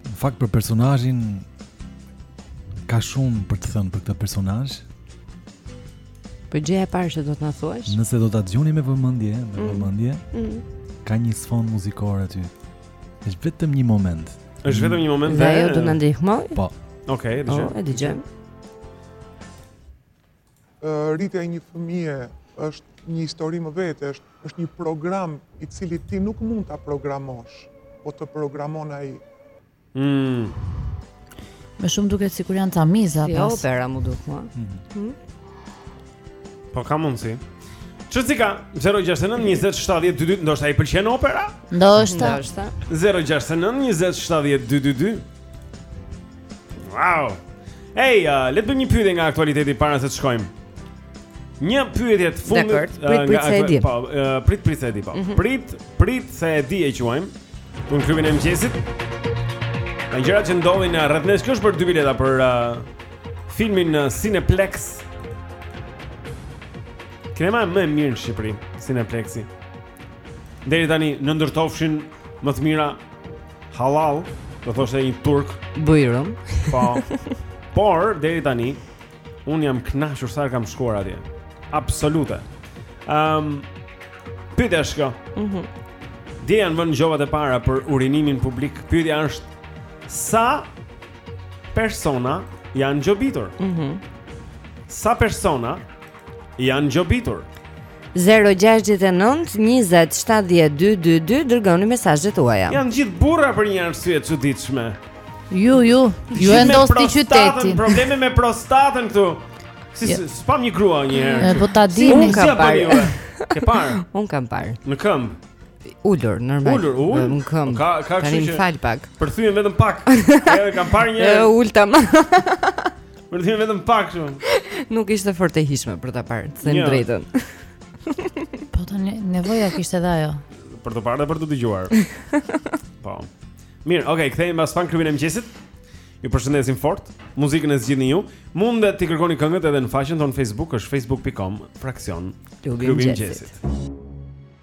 Në fakt për personazhin ka shumë për të thënë për këtë personazh. Po gjëja e parë që do të na thuash? Nëse do ta dëgjoni me vëmendje, me mm. vëmendje, mm. mm. ka një sfond muzikor aty. Është vetëm një moment. Është vetëm një moment. Dhe ajo do na ndihmojë? Po. Okej, okay, dëgjoj. Po, e dëgjoj. Rritja e një fëmije është një histori më vete, është, është një program i cili ti nuk mund ta programosh, po të programon ai. Mm. Më shumë duket sikur janë tamiza si pas. Si opera m'u duk mua. Mm -hmm. mm? Po ka mundësi. Çuçika 069 20 70 22, ndoshta i pëlqen opera? Ndoshta. Ndoshta. 069 20 70 22. Wow. Hey, uh, le të bëjmë një pyetje nga aktualiteti para se të shkojmë. Një pyetje të fundit Dakord, uh, prit, prit, se e di. Po, uh, prit prit se e di, po. Mm -hmm. Prit prit se e di e quajmë. Në klubin e mëngjesit. Nga gjërat që ndodhin rreth nesh, kjo është për dy bileta për uh, filmin uh, Cineplex. Kinema më e mirë në Shqipëri, Cineplexi. Deri tani në ndërtofshin më të mira Halal, do thoshte një turk. Bujrum. Po. Por deri tani unë jam kënaqur sa kam shkuar atje. Absolute. Ehm um, Pyetja është kjo. Mhm. Mm Dje janë vënë gjobat e para për urinimin publik. Pyetja është sa persona janë gjobitur? Mhm. Mm sa persona janë gjobitur. 0-6-9-27-12-22 Dërgoni mesazhet tuaja Janë të gjithë burra për një arsye të çuditshme Ju, ju, ju e ndotni qytetin Probleme me prostatën këtu Si jo. s'pamë një grua një herë. Po ta di unë kam parë. Ke parë? Unë kam parë. Në këmbë. Ulur, normal. Ulur, ulur. Në këmbë. Ka ka kështu që. Tani më fal pak. Përthyen vetëm pak. Edhe kam parë një. Ulta. Për të thënë vetëm pak kështu. Nuk ishte fort e hijshme për ta parë, të them drejtën. Po tani nevoja kishte edhe ajo. Për të parë dhe për të dëgjuar. Po. Mirë, okay, kthehemi pas pak në klubin e mëngjesit. Ju përshëndesim fort. Muzikën e zgjidhni ju. Mund të kërkoni këngët edhe në faqen tonë Facebook, është facebook.com, fraksion klubi i mëngjesit.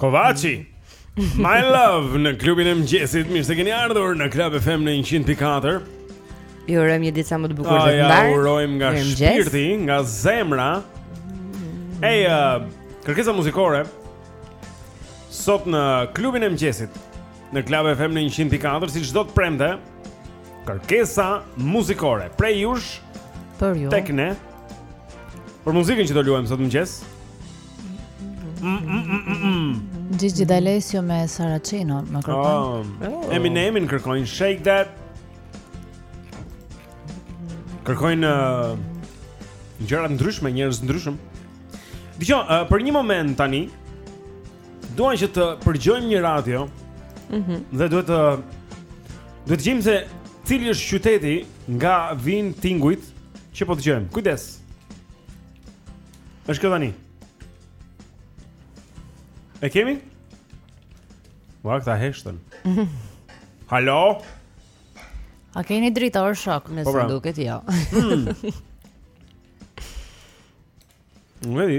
Kovaci. My love në klubin e mëngjesit. Mirë se keni ardhur në Club FM në 104. Ju urojmë një ditë sa më të bukur dhe të mbarë. Ju urojmë nga shpirti, nga zemra. Ej, uh, kërkesa muzikore. Sot në klubin e mëngjesit në Club FM në 104 si çdo të premte. Kërkesa muzikore prej jush për ju. Tek ne. Për muzikën që do luajmë sot në mëngjes. Gigi D'Alessio me Saraceno më kërkojnë. Oh. Eminemin kërkojnë Shake That. Kërkojnë uh, gjëra të ndryshme, njerëz të ndryshëm. Dëgjo, uh, për një moment tani dua që të përgjojmë një radio. Mhm. Mm dhe duhet të duhet të gjejmë se cili është qyteti nga vijnë tingujt që po dëgjojmë. Kujdes. Është kjo tani. E kemi? Ua, këta heshtën. Halo? A keni drita or shok, nëse po, pra. duket jo. Hmm. Nuk e di.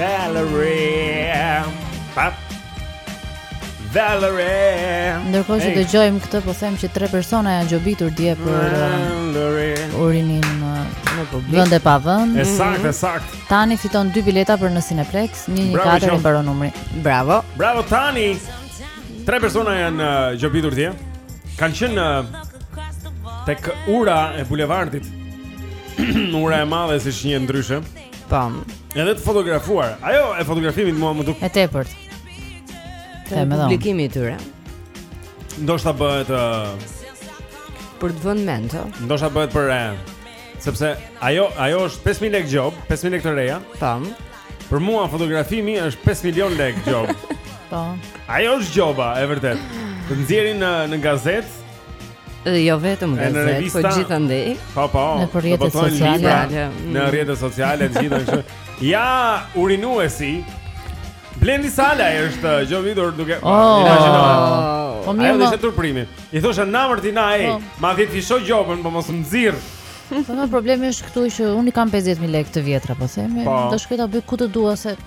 Valerie. Pap. Valerie. Ndërkohë që dëgjojmë këtë, po them që tre persona janë gjobitur dje për uh, urinim uh, në publik. Vend e pa vend. Është saktë, mhm. është saktë. Tani fiton dy bileta për në Cineplex, 114 i mbaron numri. Bravo. Bravo Tani. Tre persona janë uh, gjobitur dje. Kanë qenë tek ura e bulevardit. Ura e madhe siç njihet ndryshe. Pam. Edhe të fotografuar. Ajo e fotografimit mua më duket. E tepërt. Të publikimit të tyre. Ndoshta bëhet uh, për të vënë mend, ë. Ndoshta bëhet për re. Sepse ajo ajo është 5000 lekë gjobë, 5000 lekë të reja. Pam. Për mua fotografimi është 5 milion lekë gjobë. Po. Ajo është gjoba, e vërtetë. Të nxjerrin në në gazetë Dhe jo vetëm gazetë, por gjithandej. Po, po. Në rrjetet sociale, mm. në rrjetet sociale gjithashtu. Ja, urinuesi. Blendi Sala është uh, gjobitur duke oh, oh, oh, Po mirë. Ai është turprimi. I thosha namër ti na ai, po. ma vër dyfish o gjobën, po mos më nxirr. Po problemi është këtu që unë i kam 50000 lekë të vjetra, po themi, po. do shkoj ta bëj ku të dua se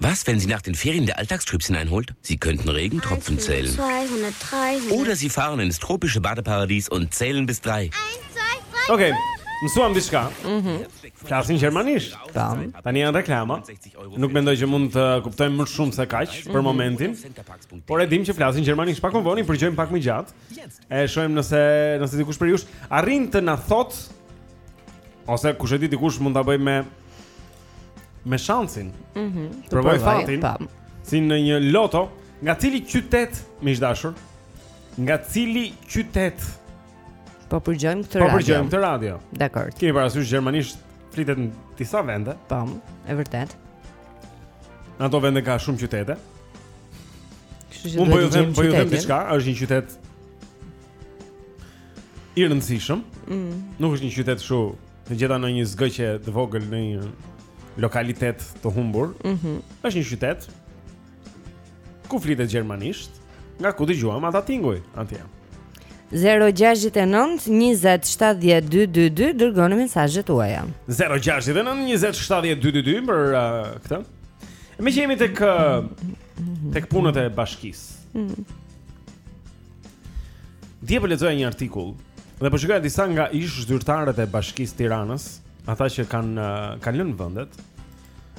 Was, wenn Sie nach den Ferien der Alltagstrübsinn einholt? Sie könnten Regentropfen zählen. Oder Sie fahren ins tropische Badeparadies und zählen bis drei. Okej, mësuam diçka. Mhm. Flasin gjermanisht. Tamam. Tani janë reklama. Nuk mendoj që mund të kuptojmë më shumë se kaq për mhm. momentin. Por e dimë që flasin gjermanisht. Pak më vonë i përgjojmë pak më gjatë. E shohim nëse nëse dikush prej jush arrin të na thotë ose kush e di dikush mund ta bëjë me me shansin. Mhm. Mm Provojë fatin. Pa. Si në një loto, nga cili qytet miq të dashur? Nga cili qytet? Po përgjojmë këtë po radio. Po përgjojmë këtë radio. Dakor. Kemi parasysh gjermanisht flitet në disa vende. Po, e vërtet. Në ato vende ka shumë qytete. Unë po ju them, po ju them diçka, është një qytet i rëndësishëm. Mm. Nuk është një qytet shumë të gjitha në një zgëqe të vogël në një lokalitet të humbur. Ëh. Mm -hmm. Është një qytet ku flitet gjermanisht, nga ku dëgjuam ata tinguj atje. 0-6-9-27-12-22 Dërgoni mesazhet tuaja 0-6-9-27-12-22 Për uh, këta Meqë jemi tek tek punët e bashkisë mm. Dje po lexoja një artikull dhe po shikoja disa nga ish zyrtarët e Bashkisë së Tiranës, ata që kanë eh, kanë lënë vendet,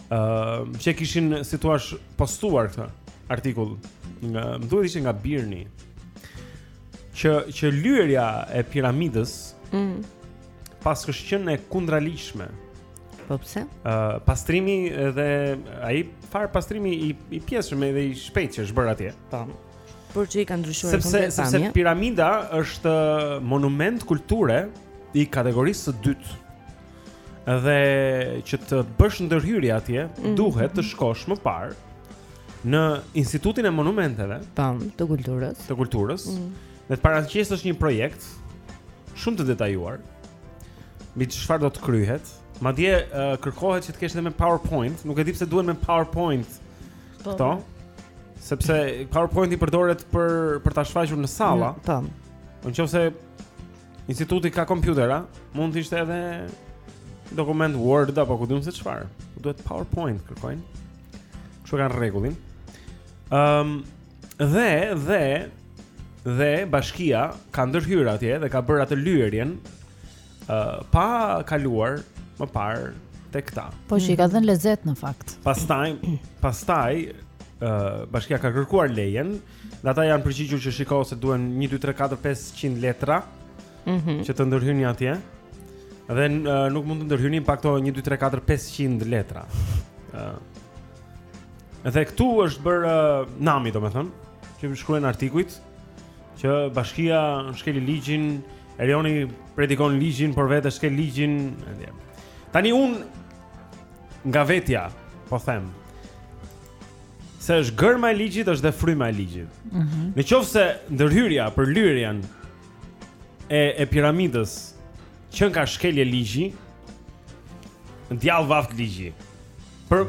ë uh, që e kishin si i thua postuar këtë artikull më duket ishte nga Birni që që lyerja e piramidës mm. paskësh qenë e kundraligjshme po pse? Uh, pastrimi edhe ai farë pastrimi i, i pjesshëm edhe i shpejtë që është bërë atje. Tamam. Po. Por që i ka ndryshuar sepse, komplet pamje. Sepse piramida është monument kulture i kategorisë së dytë. Dhe që të bësh ndërhyrje atje, mm -hmm. duhet të shkosh më parë në Institutin e Monumenteve, tamam, po, të kulturës. Të kulturës. Mm -hmm. Dhe të paraqesësh një projekt shumë të detajuar mbi çfarë do të kryhet. Madje uh, kërkohet që të kesh edhe me PowerPoint, nuk e di pse duhen me PowerPoint Po. Këto. Sepse PowerPoint-i përdoret për për ta shfaqur në salla. Po. Në qoftë se instituti ka kompjutera, mund të ishte edhe dokument Word apo ku di unë se çfarë. Duhet PowerPoint kërkojnë. Kështu kanë rregullin. Ëm um, dhe dhe dhe bashkia ka ndërhyrë atje dhe ka bërë atë lyerjen uh, pa kaluar më parë te këta. Po që i ka dhënë lezet në fakt. Pastaj, pastaj uh, bashkia ka kërkuar lejen, dhe ata janë përgjigjur që shiko se duhen 1 2 3 4 500 letra. Mhm. Mm që të ndërhyni atje. Dhe uh, nuk mund të ndërhyni pa këto 1 2 3 4 500 letra. Ëh. Uh, dhe këtu është bër uh, nami, domethënë, që shkruajnë artikujt Që bashkia shkeli ligjin, Erioni predikon ligjin, por vetë shkel ligjin, etj. Tani un nga vetja, po them. Se është gërma e ligjit, është dhe fryma e ligjit. Mm -hmm. Në qoftë se ndërhyrja për lyrjen e e piramidës qenka shkelje ligji, djall vaft ligji. Për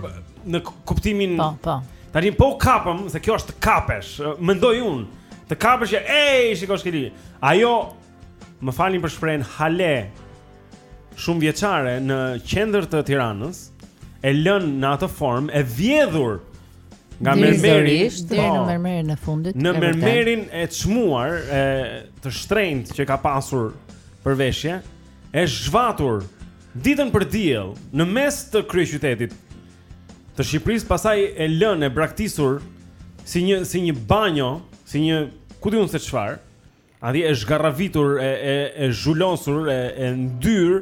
në kuptimin Po, po. Tani po u kapëm se kjo është të kapesh. Mendoj unë, të kapesh që ej, shikosh këti. Ajo më falni për shprehjen hale shumëvjeçare në qendër të Tiranës e lënë në atë formë e vjedhur nga mermeri deri në po. mermerin e fundit. Në mermerin e çmuar e të shtrenjtë që ka pasur për veshje, e zhvatur Ditën për diell, në mes të kryeqytetit të Shqipërisë, pastaj e lënë e braktisur si një si një banjo, si një ku di un se çfarë. Atje e zhgarravitur e e e zhulosur e e ndyr.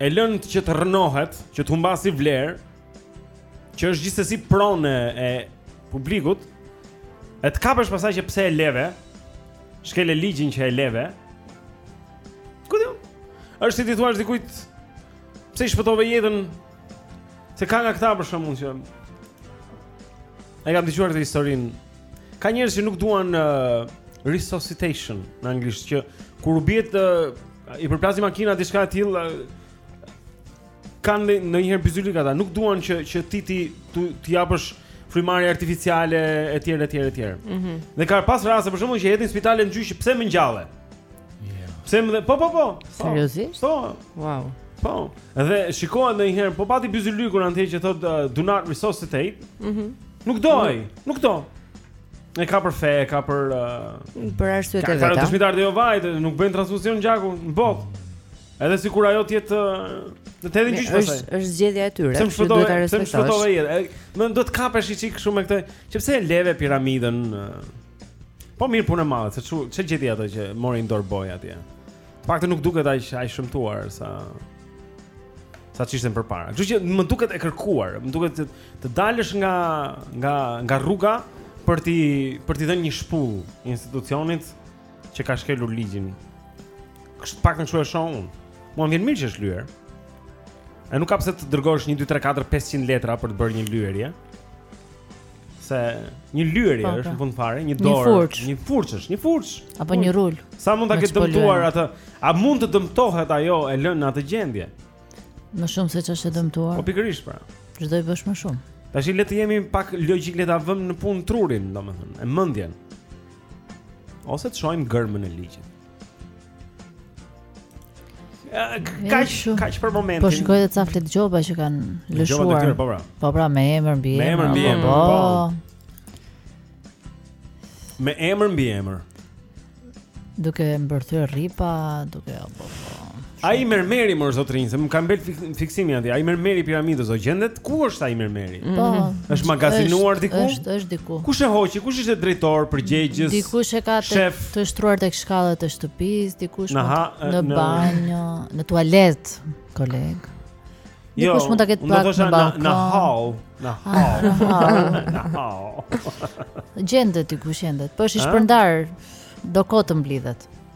E lënë që të rrënohet, që të humbasi vlerë, që është gjithsesi pronë e publikut. E të kapesh pasaj që pse e leve, shkele ligjin që e leve. Ku di un? Është si t'i thuash dikujt pse i shpëtove jetën? Se ka nga këta për shembull që E kam dëgjuar këtë historinë. Ka njerëz që nuk duan uh, resuscitation në anglisht që kur u bie të i përplas makina diçka e tillë Kanë ndonjëherë bizylik ata, nuk duan që që ti t'i t'i japësh frymëmarrje artificiale etj etj etj. Mhm. Dhe ka pas raste për shembull që hedhin spitale në gjyq, pse më ngjalle? Jo. Pse më dhe po po po. po. Seriozisht? Po. Wow. Po. Dhe shikohet ndonjëherë, po pati bizylikun aty që thotë uh, do not resuscitate. Mhm. Nuk do, nuk do. E ka për fe, e ka për uh, për arsye të veta. Ka dëshmitarë të Jehovait, nuk bëjnë transfuzion gjaku në botë. Edhe sikur ajo të jetë të të hedhin gjyq pastaj. Është është zgjedhja e tyre. Pse m'shpëtove? Pse m'shpëtove jetën? Më duket të kapesh një çik shumë me këtë, që pse e leve piramidën. Po mirë punë madhe, se ç'u, ç'e gjeti atë që mori në dorë boj atje. Të paktën nuk duket aq aq shëmtuar sa sa ç'ishte përpara. Kështu që më duket e kërkuar, më duket të, të dalësh nga nga nga rruga për t'i për t'i dhënë një shpull institucionit që ka shkelur ligjin. Kështu pak a shumë e shoh unë. Mua më vjen mirë që është lyer. E nuk ka pse të dërgosh 1 2 3 4 500 letra për të bërë një lyerje. Se një lyerje po, është po. në fund fare, një dorë, një furçë, një furçë, një furçë apo një rul. Sa mund ta ketë dëmtuar atë? A mund të dëmtohet ajo e lënë në atë gjendje? Më shumë se ç'është e dëmtuar. Po pikërisht pra. Ç'do i bësh më shumë. Tashi le të jemi pak logjik, le ta vëmë në punë trurin, domethënë, e mendjen. Ose të shohim gërmën e ligjit. Kaq kaq për momentin. Po shikoja te ca fletëgjoba që kanë lëshuar. Po pra. Po pra me emër mbiemër. Me emër mbiemër. Po. po. Me emër mbiemër. Duke mbërthyer rripa, duke apo. Po. Ai mermeri mor zotni, se më ka mbet fiksimi aty. Ai mermeri i piramidës do gjendet? Ku është ai mermeri? Mm. Po. Është magazinuar diku? Është, është diku. Kush e hoqi? Kush ishte drejtor, përgjegjës? Dikush e ka të, të shtruar tek shkallët e shtëpisë, dikush në, ha, në, në banjo, në tualet, koleg. Jo, dikush jo, mund ta ketë pak në balkon. Në hall, në ah, hall. Në hall. Gjendet diku gjendet. Po është i shpërndarë. Do kohë të mblidhet.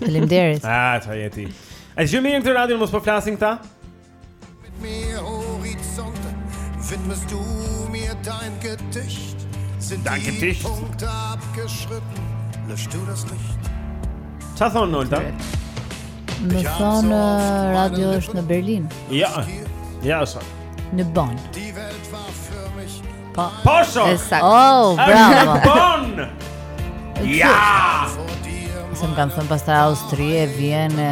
Faleminderit. Ah, çfarë je ti? A e gjejmë në këtë radio ku po flasin këta? Widmest du mir dein Gedicht, sind dein Gedicht. die Punkte abgeschritten, löscht du das Licht. Ça thonë Olta? Më thonë radio është në Berlin. Ja, ja është. Në Bonn. Po. Po shok. E saktë. Oh, bravo. Bonn. Ja. Se më kanë thënë pastaj Austri, Vjenë,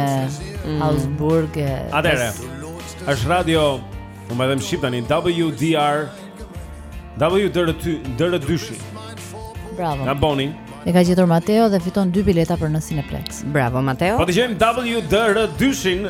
mm. Augsburg. Atëherë. Është radio, unë e them shqip tani WDR. WDR dy, WDR dyshi. Bravo. Nga Boni. E ka gjetur Mateo dhe fiton dy bileta për në Cineplex. Bravo Mateo. Po dëgjojmë WDR dyshin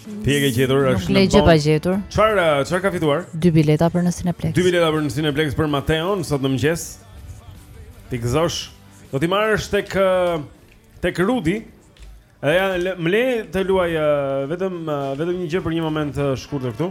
Ti e ke gjetur është në Bonn. E ka gjetur? Çfarë çfarë ka fituar? Dy bileta për në Cineplex. Dy bileta për në Cineplex për Mateon sot në mëngjes. T'i gëzosh. Do t'i marrësh tek tek Rudi. A ja më le të luaj vetëm vetëm një gjë për një moment të shkurtër këtu.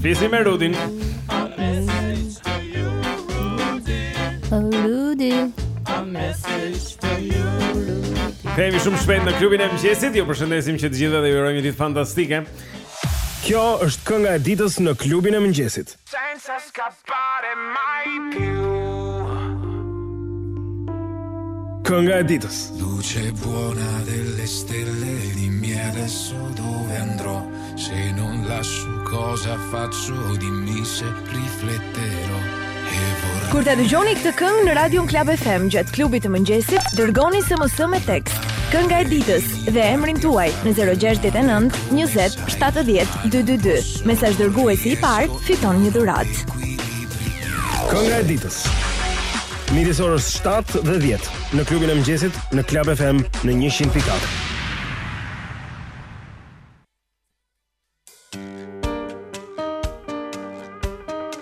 Flisni me Rudin Rudin Kthehemi shumë shpejt në klubin e mëngjesit Ju përshëndesim që të gjithë dhe ju urojmë një ditë fantastike Kjo është kënga e ditës në klubin e mëngjesit Senza scappare mai più. Kënga e ditës. Luce buona delle stelle, dimmi adesso dove andrò. Se non lascio cosa faccio, dimmi se rifletterò. E vorrei... Kur ta dëgjoni këtë këngë në Radio Club FM gjatë klubit të mëngjesit, dërgoni SMS me tekst. Kënga e ditës dhe emrin tuaj në 069 20 70 222. Mesazh dërguesi i parë fiton një dhuratë. Kënga e ditës. Midis orës 7 dhe 10 në klubin e mëngjesit në Club FM në 100.4.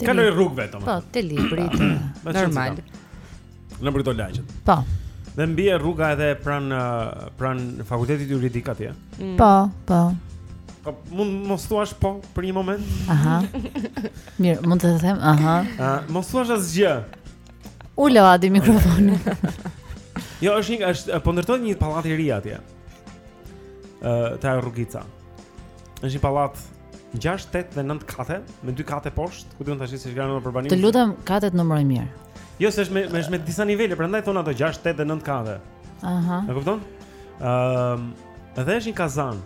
Kaloj rrugve të. Po, te libri. Normal. Nëpër ato lagjet. Po. Dhe bie rruga edhe pran pran fakultetit juridik atje. Mm. Po, po. Po mund mos thuash po për një moment? Aha. Mirë, mund të them, aha. Ëh, ah, mos thuash asgjë. Ule atë mikrofonin. jo, është një është po ndërtohet një pallat i ri atje. Ëh, uh, te rrugica. Është një pallat 6, 8 dhe 9 kate, me 2 kate poshtë, ku di unë tash se ç'janë për banim. Të lutem, katet numëroji mirë. Jo, se është me është me disa nivele, prandaj thon ato 6, 8 dhe 9 kate. Aha. E kupton? Ëm, ehm, uh, dhe është një kazan.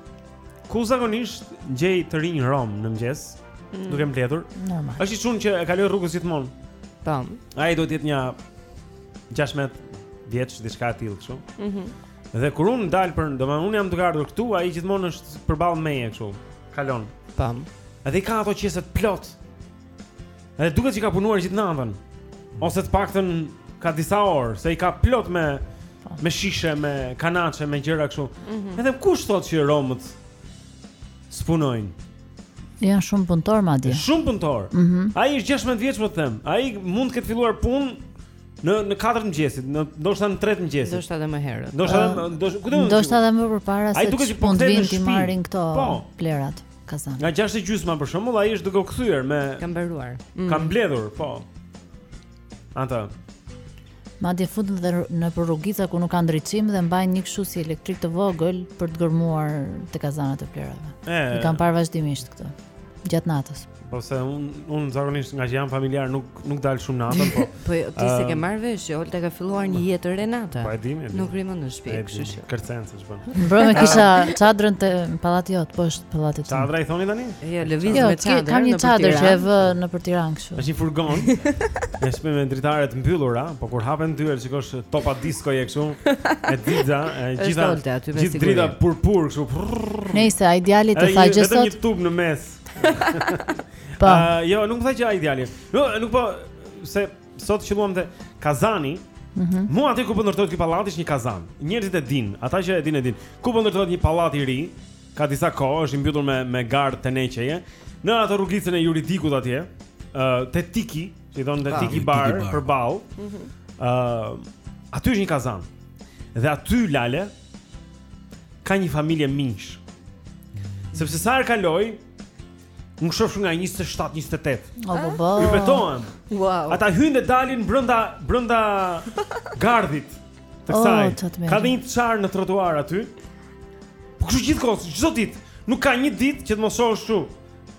Ku zakonisht gjej të rinj rom në mëngjes, mm. duke mbledhur. Normal. Është një çun që e kaloj rrugës gjithmonë. Tam. Ai duhet të jetë nja 16 vjeç diçka e tillë kështu. Mhm. Mm Dhe kur unë dal për, domethënë unë jam duke ardhur këtu, ai gjithmonë është përballë meje kështu. Kalon. Pam. Edhe i ka ato qeset plot. Edhe duket që ka punuar gjithë natën. Ose të paktën ka disa orë, se i ka plot me me shishe, me kanaçe, me gjëra kështu. Mm -hmm. Edhe kush thotë që romët s'punojnë? Janë shumë punëtor madje. Shumë punëtor. Mm -hmm. Ai është 16 vjeç, po të them. Ai mund të ketë filluar punë Në në 4 të mëngjesit, në ndoshta në 3 të mëngjesit. Ndoshta edhe më herët. Ndoshta edhe ah, ndoshta ku do? Ndoshta edhe më përpara se të po mund të vinë të marrin këto po. plerat. Kazan. Nga 6 e gjysma për shembull, ai është duke u kthyer me Ka mbaruar. Mm. Ka mbledhur, po. Ata. Madje futen nëpër rrugica ku nuk ka ndriçim dhe mbajnë një kështu si elektrik të vogël për të gërmuar te kazanat e plerave. E kam parë vazhdimisht këtë gjatë natës. Ose un un zakonisht ngaqë jam familjar nuk nuk dal shumë natën, po. po jo, ti s'e ke ah, marr vesh që Olta ka filluar një jetë të re natë. Po e di, e di. Nuk rri më në shtëpi, kështu që. Kërcencë është bën. Mbrëmë kisha çadrën te pallati jot, po është pallati im. Çadra i thoni tani? Jo, lëviz jo, me çadër. Kam një çadër që e vë nëpër Tiranë kështu. Është një furgon. Ja shpem me dritare të mbyllura, po kur hapen dyert shikosh topa disco e kështu, e diza, e gjitha. Gjithë drita purpur kështu. Nëse ai djali të tha gjë sot. Vetëm një tub në mes. Po. Uh, jo, nuk më tha që ai djali. Jo, nuk po se sot qëlluam te kazani. Mm -hmm. Mu aty ku po ndërtohet ky pallati është një kazan. Njerëzit e din, ata që e din e din. Ku po ndërtohet një pallat i ri, ka disa kohë, është i mbyllur me me gardh teneqeje. Në atë rrugicën e juridikut atje, ë uh, te Tiki, i thon te ah, Tiki Bar përball. Ëh, mm -hmm. uh, aty është një kazan. Dhe aty Lale, ka një familje minjsh. Sepse sa herë kaloj, unë shoh nga 27, 28. Oh, bo, bo. Ju betohem. Wow. Ata hyjnë dhe dalin brenda brenda gardhit të oh, kësaj. Oh, ka dhe një çar në trotuar aty. Po kështu gjithë kohës, çdo ditë, nuk ka një ditë që të mos shohësh kështu.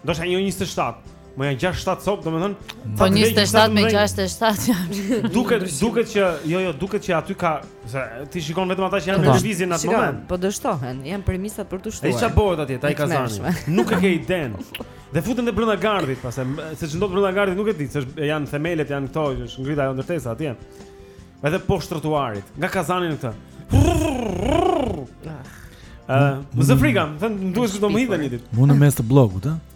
Domethënë 27. Me janë 6 7 copë, domethënë. Po 27 me 67 janë. Duket, duket që jo jo, duket që aty ka, se ti shikon vetëm ata që janë në lëvizje në atë moment. Po do shtohen, janë premisat për të shtuar. Ai çfarë bëhet atje, ai kazani. Nuk e ke iden. Dhe futen te brenda gardhit, pastaj se ç'ndodh brenda gardhit nuk e di, se janë themelet, janë këto, është ngritur ajo ndërtesa atje. Edhe poshtë trotuarit, nga kazani në këtë. Ëh, ah. më zë frika domethënë, do të më hidhen një ditë. Mu në mes të bllokut, ëh?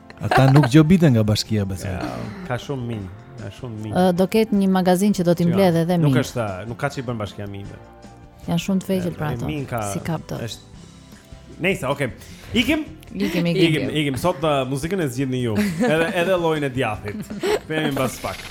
Ata nuk gjobiten nga bashkia besoj. Ja, ka shumë minj, ka shumë minj. Uh, do ketë një magazin që do t'i mbledh edhe minj. Nuk është, nuk ka ç'i bën bashkia mi. Jan shumë të vegjël pra ato. S'i kap dot. Është Nëse, okay. Ikim. Ikim, ikim. Ikim, ikim. Sot uh, muzikën e zgjidhni ju. Edhe edhe llojin e djathit. Kthehemi mbas pak.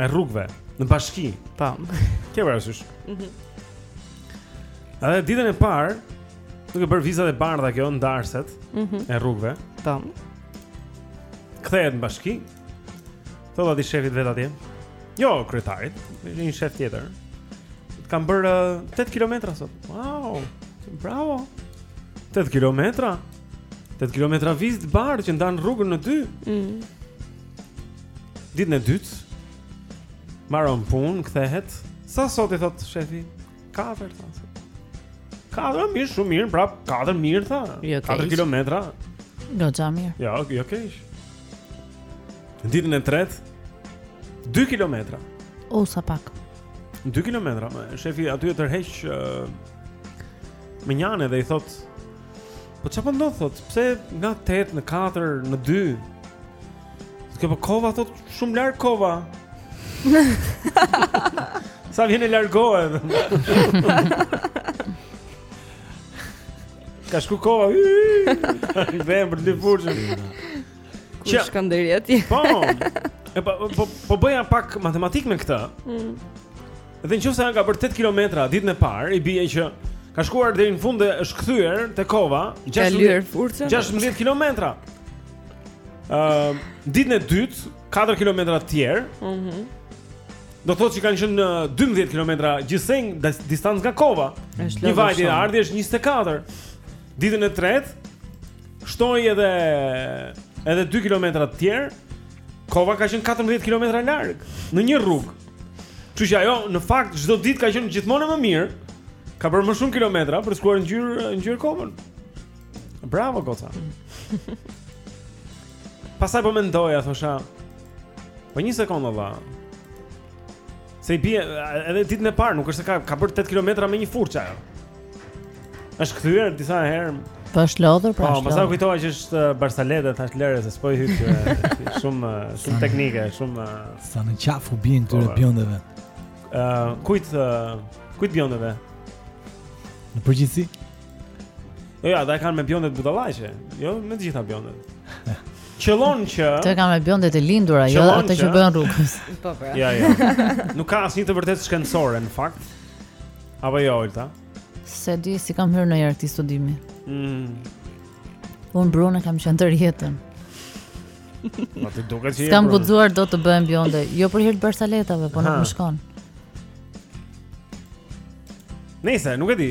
e rrugëve në bashki. Po. Ke parasysh? Mhm. Mm Edhe ditën e parë, duke bërë vizat e bardha këto ndarëset mm -hmm. e rrugëve. Po. Kthehet në bashki. Thotë atij shefit vet atje. Jo, kryetarit, është një shef tjetër. Kam bërë 8 kilometra sot. Wow! Bravo. 8 kilometra. 8 kilometra vizë të bardhë që ndan rrugën në dy. Mhm. Mm Ditën e dytë Maron punë, kthehet. Sa sot i thot shefi? 4 tha. 4 mirë, shumë mirë, prap 4 mirë tha. 4 jo, kilometra. Jo, ja mirë. Jo, jo keq. Ditën e tretë 2 kilometra. O sa pak. 2 kilometra, më shefi aty e tërheq uh, mënjanë dhe i thot Po çfarë po ndodh thot? Pse nga 8 në 4 në 2? Kjo po kova thot shumë larg kova. Sa vjen e largohet. Ka shku kova. Vete për të lyer furçën. Ku shkon deri atje? Po. E po po, po bëja pak matematik me këtë. Mm. Dhe në qoftë se ajo ka bërë 8 kilometra ditën e parë, i bie që ka shkuar deri në fund dhe është kthyer te kova, 16 16 kilometra. Ëm, uh, ditën e dytë, 4 kilometra të tjerë. Mhm. Mm do thotë që kanë qenë 12 kilometra gjithsej distancë nga kova. Një vajtje-ardhje është 24. Ditën e tretë shtoi edhe edhe 2 kilometra të tjerë. Kova ka qenë 14 kilometra larg në një rrugë. Kështu që ajo në fakt çdo ditë ka qenë gjithmonë më mirë. Ka bërë më shumë kilometra për të shkuar ngjyer ngjyer kovën. Bravo goca. Pastaj po mendoja thosha Po një sekondë vëlla. Se i bie edhe ditën e parë, nuk është se ka ka bërë 8 kilometra me një furçë ajo. Është kthyer disa herë. Po është lodhur, pra. Po, pastaj kujtova që është uh, barsaletë thashë lëre se s'po i hyj uh, shumë uh, shumë teknike, shumë sa në qafë u bien këtyre bjondeve. Ë, kujt kujt bjondeve? Në përgjithësi? Jo, ata e kanë me bjondet budallaqe, jo me të gjitha bjondet. Qëllon që E kanë me bjondet e lindura, jo Qëllon ato që që- bëhen rrugës. Po po. Ja, ja. Nuk ka asnjë të vërtetë shkencore në fakt. Apo jo, Olta? S'e di s'i kam hyrë ndonjëherë këtij studimi. Mm. Unë brune kam qenë tërë jetën. Mua më duket që je S'kam brune. guxuar dot të bëhem bjonde, jo për hir të barsaletave, po nuk Aha. më shkon. Nëse, nuk e di.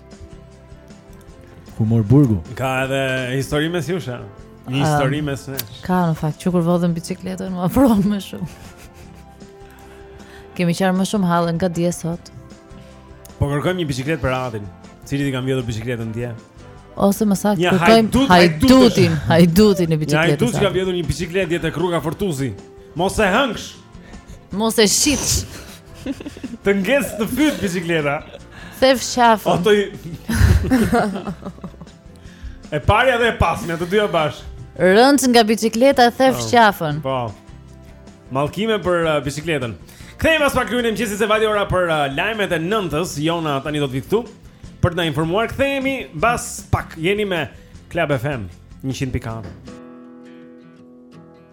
Humor burgu. Ka edhe histori mes jush, a? Një histori um, mes nesh. Ka në fakt që kur vodhën biçikletën u afruam më shumë. Kemi qarë më shumë hallin nga dje sot. Po kërkojmë një biçikletë për Adin. Të cilit i kanë vjedhur biçikletën dje? Ose më saktë ja, kërkojmë hajdutin, hajdutin e biçikletës. Ja, hajdutin që ka vjedhur një biçikletë dje tek rruga Fortuzi. Mos e hëngsh. Mos e shitsh. Të ngectë në fyt bicikleta. Thefsh qafën. Ato i E parja dhe e pasmja, të dyja bashkë. Rënç nga bicikleta thefsh oh. qafën. Po. Mallkime për uh, bicikletën. Kthehemi pas pak kryeni mesit se vajti ora për uh, lajmet e nëntës, Jona tani do të vijë këtu për të na informuar. Kthehemi pas pak. Jeni me Club FM 100.4.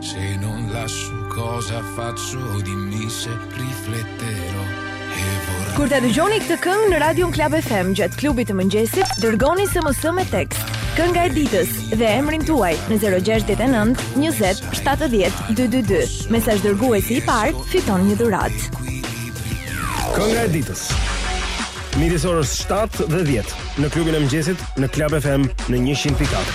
Se non lascio cosa faccio dimmi se rifletterò e vorrei Kur ta dëgjoni këtë këngë në radion Club FM gjatë klubit të mëngjesit, dërgoni SMS me tekst Kënga e ditës dhe emrin tuaj në 069 20 70 222. Mesazhdërguesi i parë fiton një dhuratë. Kënga e ditës. Midis orës 7 dhe 10 në klubin e mëngjesit në Club FM në 100.4.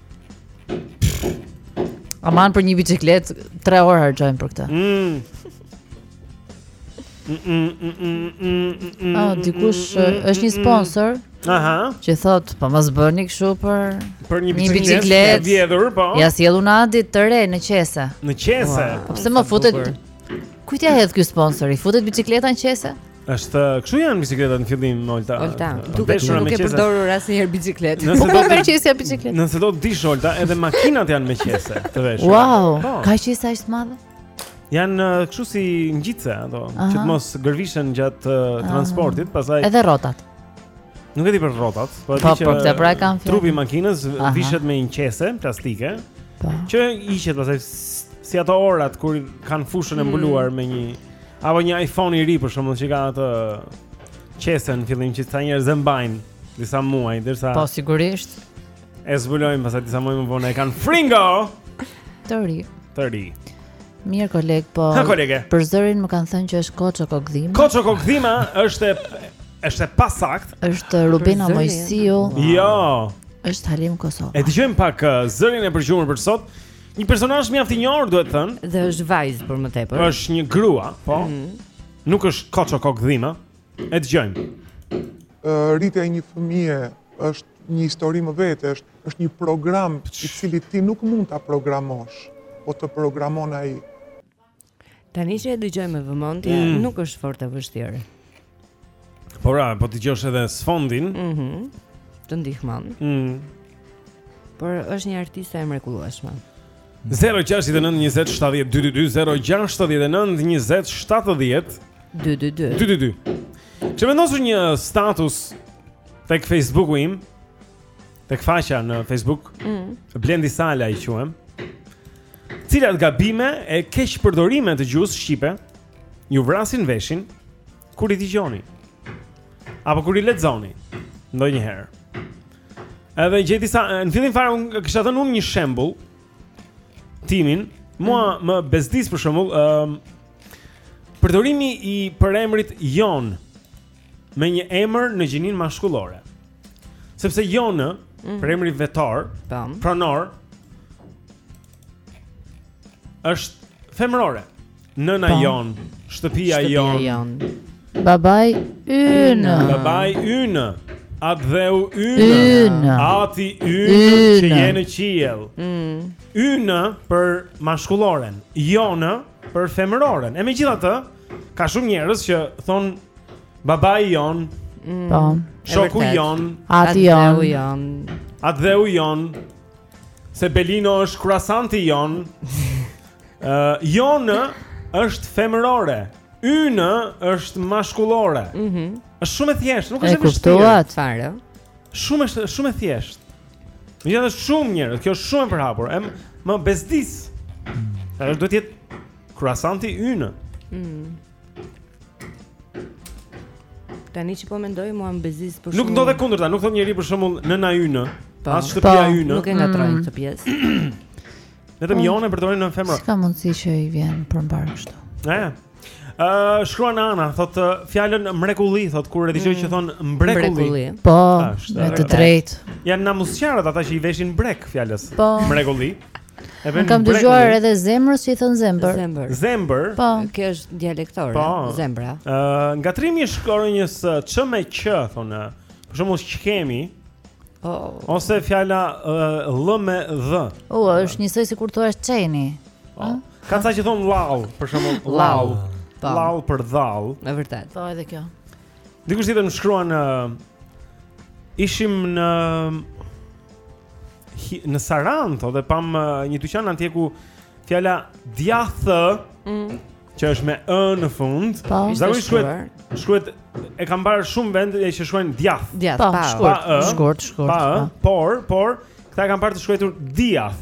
Aman për një biçikletë 3 orë harxojmë për këtë. Mm. Ah, dikush është një sponsor. Aha. Që thot, po mos bëni kështu për për një biçikletë të vjedhur, po. Ia sjell unë Adit të re në qese. Në qese. Po pse më futet? Kujt ia hedh ky sponsor? I futet biçikleta në qese? Është, kështu janë biçikletat në fillim Olta. Olta, duket që nuk ke përdorur asnjëherë biçikletë. Nëse po, do të qesja biçikletë. Nëse do të dish Olta, edhe makinat janë me qese të veshura. Wow, po. ka qese aq të mëdha? Janë uh, kështu si ngjitse ato, që të mos gërvishen gjatë uh, transportit, pastaj Edhe rrotat. Nuk e di për rrotat, po e di po, që po, pra kanë fjalë. Trupi i makinës vishet me një qese plastike. Po. Që hiqet pastaj si ato orat kur kanë fushën e mm. mbuluar me një Apo një iPhone i ri për shembull që ka atë qesen në fillim që disa njerëz e mbajnë disa muaj, derisa Po sigurisht. E zbulojmë pastaj disa muaj më vonë e kanë fringo. Të ri. Të ri. Mirë koleg, po. Ha kolege. Për zërin më kanë thënë që është Koço Kokdhima. Koço Kokdhima është është e pasaktë. Është Rubina Mojsiu. Jo. Është Halim Kosova. E dëgjojmë pak uh, zërin e përgjumur për sot. Një personazh mjaft i njohur duhet thënë. Dhe është vajzë për më tepër. Është një grua, po. Mm -hmm. Nuk është Koço Kokdhima. E dëgjojmë. Uh, rritja e një fëmije është një histori më vete, është, është një program i cili ti nuk mund ta programosh, po të programon ai. Tani që e dëgjoj me vëmendje, mm. nuk është fort e vështirë. Por a, po të dëgjosh edhe sfondin mm -hmm. Të ndihmon mm. Por është një artiste e mrekullueshme 0-6-9-27-12-2 Kisha vendosur një status Tek Facebooku im Tek faqja në Facebook mm. Blendi Salaj quhem Cilat gabime e keqpërdorime të gjuhës shqipe ju vrasin veshin kur i dëgjoni? Apo kur i lexoni ndonjëherë? Edhe gjej disa, në fillim fare unë kisha dhënë unë një shembull timin, mua mm -hmm. më bezdis për shembull, ëm um, përdorimi i përemrit Jonë. me një emër në gjininë mashkullore. Sepse Jonë, mm. përemri vetor, Tamam. pronor është femërore. Nëna Tamam. Jonë, shtëpia, shtëpia Jonë. Babai Yn. Babai Yn. Atdheu Yn. Ati Yn që je në qiell. Mm. Yn për mashkulloren, Jonë për femëroren. E megjithatë, Ka shumë njerëz që thonë babai jonë, mm. po, shoku jonë, ati jonë, atdheu jonë, se Belino është kruasanti jonë. Ë uh, jonë është femërore, ynë është mashkullore. Mhm. Mm është shumë e thjeshtë, nuk është e vështirë. E kuptova çfarë. Shumë është shumë e thjeshtë. Më janë shumë njerëz, kjo është shumë e përhapur. Em, më bezdis. Sa është duhet të jetë Kruasanti ynë. Mm. Tani që po mendoj mua më bezdis për shkak. Nuk ndodh e kundërta, nuk thotë njeri për shembull nëna ynë, po. as shtëpia po, ynë. Nuk e ngatrojnë mm. këtë pjesë. Vetëm po. jonë e përdorin në femër. S'ka mundësi që i vjen për mbarë kështu. Ë. Ë shkruan Ana, thotë fjalën mrekulli, thotë kur e dëgjoj që mm. thonë mbrekulli. Po, me të drejtë. Janë namusqarët ata që i veshin brekë fjalës. Mrekulli. E vënë. Kam dëgjuar edhe zemrës që i thonë zembër. Zembër. Zembër. Po, kjo është dialektore, po, zembra. Ë, uh, ngatrimi i shkronjës ç me q thonë. Për shembull, ç'kemi? Po. Oh. Ose fjala uh, ll me dh. U, oh, është njësoj sikur thua çeni. Po. Ka ca që thonë llallë, për shembull, llallë. Llallë për dhallë. Në vërtet. Po, edhe kjo. Dikush tjetër më shkruan uh, ishim në në Sarandë edhe pamë uh, një dyqan atje ku fjala djathë mm. që është me ë në fund. Po, Zakonisht shkruhet shkruhet e kam parë shumë vende që shkruajnë djath. Djath, po, shkurt, shkurt, shkurt. Po, por, por këta e kanë parë të shkruajtur diath.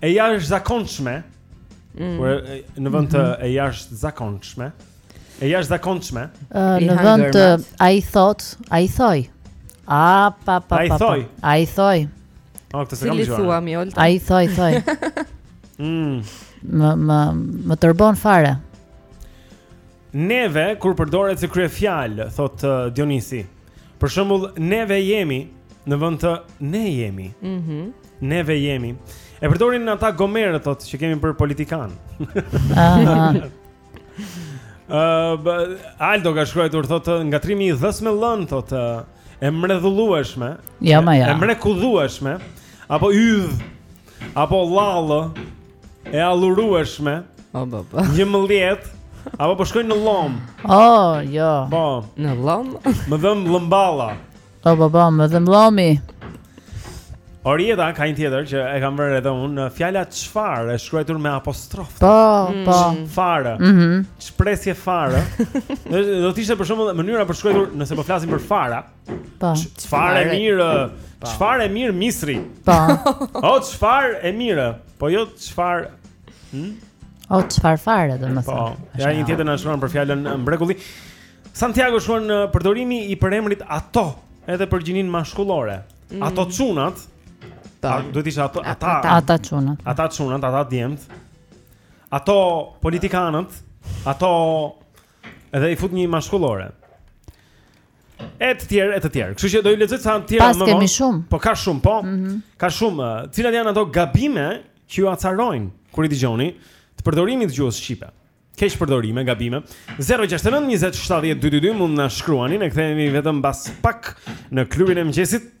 e jashtëzakonshme, mm. kur në vend të mhm. e jashtëzakonshme, e jashtëzakonshme, në vend të ai thotë, ai thoj. A pa pa pa. Ai thoj. Ai thoj. Oh, këtë s'kam dëgjuar. Ai thoj thoj. Mm. Më më më tërbon fare. Neve kur përdoret si kryefjalë, thotë uh, Dionisi. Për shembull, neve jemi në vend të ne jemi. Mhm. Mm neve jemi. E përdorin ata gomerët thotë që kemi për politikanë. Aha. uh, Aldo ka shkruajtur thotë ngatrimi i dhës me llënë thotë uh, e mredhullueshme. Ja, ma ja. E mrekudhueshme apo ydh apo llallë e allurueshme. Po po po. Njëmëlljetë apo po shkojnë në llom. Oh, jo. Po, në llom. Më dhëm llomballa. Po po po, më dhëm llomi. Orieta ka një tjetër që e kam vënë re edhe unë, fjala çfarë e shkruajtur me apostrof. Po, mm. po. Çfarë? Mhm. Mm Ç presje farë. Do të ishte për shembull mënyra për shkruajtur nëse po flasim për fara. Po. Çfarë e mirë? Po. Çfarë e mirë misri? Po. O çfarë e mirë? Po jo çfarë? Hm? O çfarë fare domethënë? Po. Ja një tjetër na shkruan për fjalën mbrekulli. Santiago shkruan përdorimi i përemrit ato, edhe për gjininë mashkullore. Mm. Ato çunat. Po. Duhet të ishte ato ata. Ata çunat. Ata çunat, ata djemt. Ato politikanët, ato Edhe i fut një mashkullore. E të tjerë, e të tjerë. Kështu që do i lexoj ca të tjerë më vonë. Paskemi shumë. Po ka shumë, po. Mm -hmm. Ka shumë. Cilat janë ato gabime që ju acarojnë kur i dëgjoni të përdorimit të gjuhës shqipe? Keqpërdorime, gabime. 069 20 70 222 mund na shkruani, ne kthehemi vetëm pas pak në klubin e mëngjesit.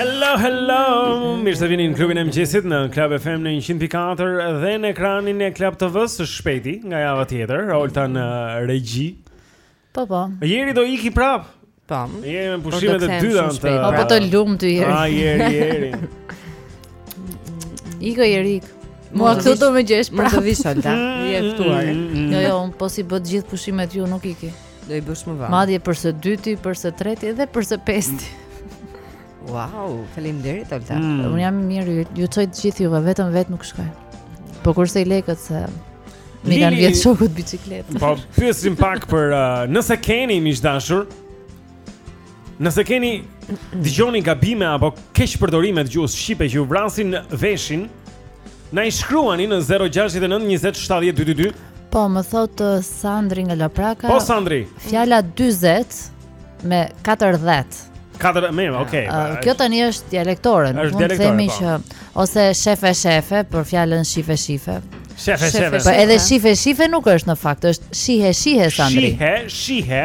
Hello, hello! Mirë se vini në klubin e mëngjesit në Klab FM në 100.4 dhe në ekranin e Klab TV-së së shpejti nga java tjetër, Olta në uh, regji. Po, po. Jeri do ikë prapë. Po. Jeri me pushimet e dyta në të... Po, po të lumtë Jeri. A, jeri, jeri. Ik o Jeri, ik. Mua këtu do më gjesh prapë. Mund të vish, Olta. Je e ftuar. Mm, mm, mm. Jo, jo, po s'i bët gjithë pushimet ju nuk iki. Do i bësh më vonë. Madje për së dyti, për së treti dhe për së pesti. Wow, faleminderit Olta. Mm. Unë jam e mirë, ju çoj të gjithë juve, vetëm vetë nuk shkoj. Po kursej lekët se m'i kanë vjedhë shokët biçikletën Po, pyesim pak për uh, nëse keni miq të dashur Nëse keni dëgjoni gabime apo keqpërdorime të gjuhës shqipe që ju vrasin veshin, na i shkruani në 069 20 70 222. Po, më thotë uh, Sandri nga Lapraka. Po Sandri. Fjala 40 me 40. Katër më, okay. Uh, kjo tani është dialektore, nuk mund të themi po. që ose shefe shefe për fjalën shife shife. Shefe shefe. Po edhe shife shife nuk është në fakt, është shihe shihe Sandri. Shihe shihe.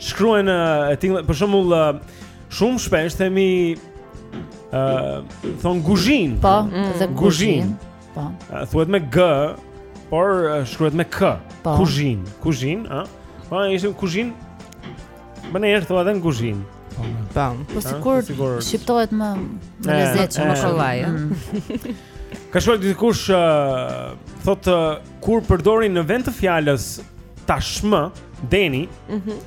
shkruajnë uh, e tingëllojnë, për shembull, uh, shumë shpesh themi ë uh, thonë guzhinë. Po, mm. dhe guzhinë. Po. Uh, thuhet me g, por uh, shkruhet me k. Po. Kuzhinë, kuzhinë, ë. Po, ai ishte kuzhinë. Me një herë thua edhe në guzhinë. Po, po, po sikur shqiptohet më më lezetshëm, më kollaj. Mm. Ka shkruar dikush uh, thotë uh, Kur përdorin në vend të fjalës tashmë, Deni, mm -hmm.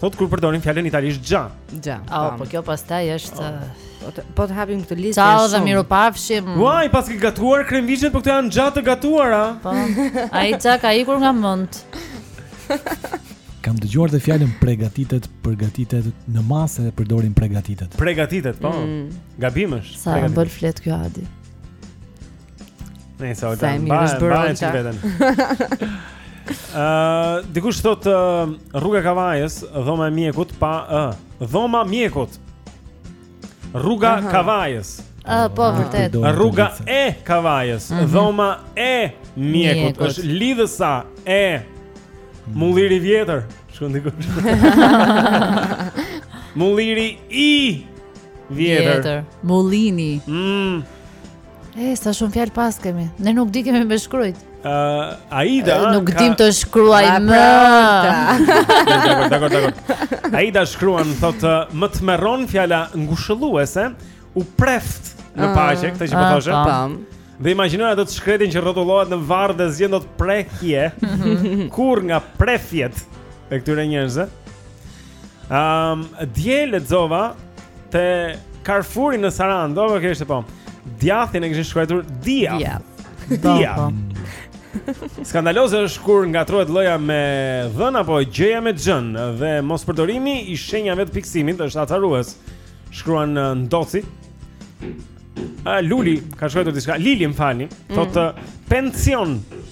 thotë kur përdorin fjalën italisht gja. Gja. Oh, po kjo pastaj është oh. Po të, po të hapim këtë listë. Ciao dhe mirupafshim. Uaj, paske gatuar kremviçet, po këto janë gja të gatuara. Po. Ai i ka ikur nga mendja. Kam dëgjuar dhe fjalën pregatitet, përgatitet në masë e përdorin pregatitet. Pregatitet, po. Mm. Gabim është. Sa bën flet kjo Adi. Ne sa ata mbahen, mbahen si vetën. Ëh, dikush thot uh, rruga e Kavajës, dhoma e mjekut pa ë, uh, dhoma mjekut. Rruga e Kavajës. Ë, uh, po ah, vërtet. Rruga e Kavajës, uh mhm. -huh. dhoma e mjekut, është lidhësa e mm. Mulliri vjetër, shkruan dikush. Mulliri i vjetër. Mullini. Mm. E, sa shumë fjalë paskemi. Ne nuk dikemi me shkruajt. Ë, uh, Aida uh, nuk ka... dimë të shkruajmë. Dakor, dakor, dakor. Aida shkruan thotë, "Më tmerron fjala ngushëlluese, u preftë në ah, paqe, këtë që po ah, thoshe." Po. Dhe imagjinoj atë të shkretin që rrotullohet në varr dhe s'gjen dot prehje, mhm, kurrë nga prefjet e këtyre njerëzve? Ehm, um, dje lexova te Carrefour në Sarandë, do të kishte po. Djathin e kishin shkruajtur dia, dia, dia. Po. Skandaloze është kur ngatërrohet ll-ja me dh-në apo gj-ja me xh-në dhe mospërdorimi i shenjave të pikësimit është acarues. Shkruan uh, Ndoci. A Luli ka shkruajtur diçka. Lili, më falni. Thotë mm. pension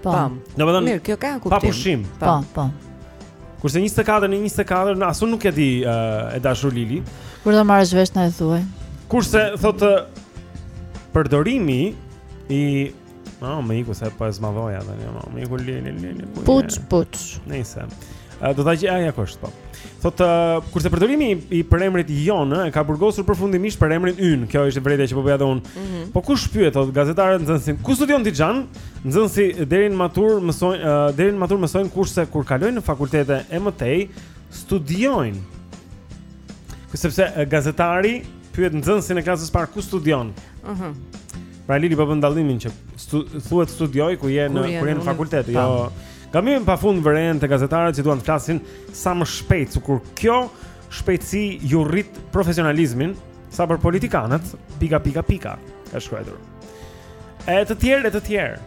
Po. Pam. Do të thonë mirë, kjo ka kuptim. Pa pushim. Po, po. Kurse 24 në 24 në asun nuk e di uh, e dashur Lili. Kur ta marrësh vesh na e thuaj. Kurse thotë përdorimi i Ah, oh, më iku se po e zmadhoja tani, më iku Lili, Lili. Puç, puç. Nëse. Do ta gjej ajo është po. Thotë uh, kurse përdorimi i, i përemrit jonë e ka burgosur përfundimisht përemrin ynë. Kjo është vërejtja që po bëja dhe unë. Mm -hmm. Po kush pyet thotë gazetarët nxënësin? Ku studion ti? Nxënësit deri në maturë mësojnë uh, deri në maturë mësojnë kurse kur kalojnë në fakultete e më tej studiojnë. Ku sepse uh, gazetari pyet nxënësin e klasës së parë ku studion. Mhm. Mm pra Lili po bën dallimin që stu, thuhet studioj ku je në kur je në fakultet, jo. Gabime pa fund vëren te gazetarët që duan të flasin sa më shpejt, sikur kjo shpejtësi u rrit profesionalizmin, sa për politikanët, pika, pika, pika, ka shkruajtur. E të tjerë, e të tjerë.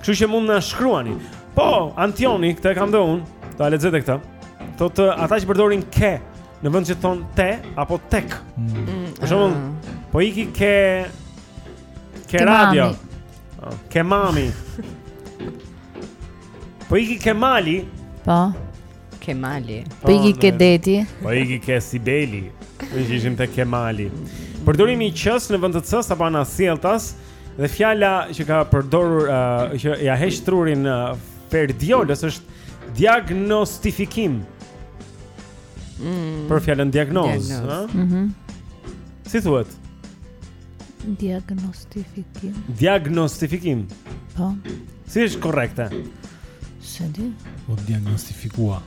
Kështu që mund na shkruani. Po, Antioni, këtë e kam dhe unë, ta lexoj dhe këtë, thotë ata që përdorin ke, në vënd që të thonë te, apo tek. Mm. Për shembull, mm. po iki ke, ke radio. Oh. Ke mami. Po iki ke mali. Po. Ke mali. Po iki oh, ke deti. Po iki ke Sibeli. Ne ishim te Kemali. Përdorimi i q-së në vend të ç-së apo anasjelltas dhe fjala që ka përdorur uh, që ia heq trurin uh, Ferdiolës është diagnostifikim. Mm. Për fjalën diagnozë, ëh? Mhm. Si thuhet? Diagnostifikim. Diagnostifikim. Po. Si është korrekte? Se di. U diagnostifikua.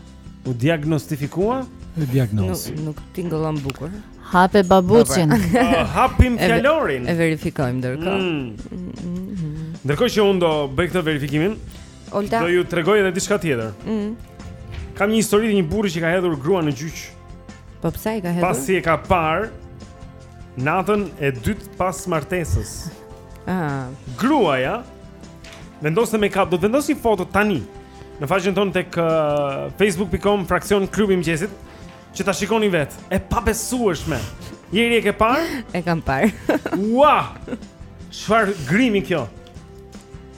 U diagnostifikua? U diagnoz. Nuk, nuk tingëllon bukur. Hape babuçin. Ah, hapim fjalorin. E verifikojmë ndërkohë. Mm. Mm, mm, mm. Ndërkohë që unë do bëj këtë verifikimin, Olta. do ju tregoj edhe diçka tjetër. Mm. Kam një histori të një burri që ka hedhur gruan në gjyq. Po pse e ka hedhur? Pasi e ka parë natën e dytë pas martesës. Ah. Gruaja vendos makeup, do të vendos foto tani në faqen tonë tek uh, facebook.com fraksion klubi i mëngjesit që ta shikoni vetë. E pabesueshme. Jeri e ke parë? E kam parë. Ua! Çfarë grimi ky?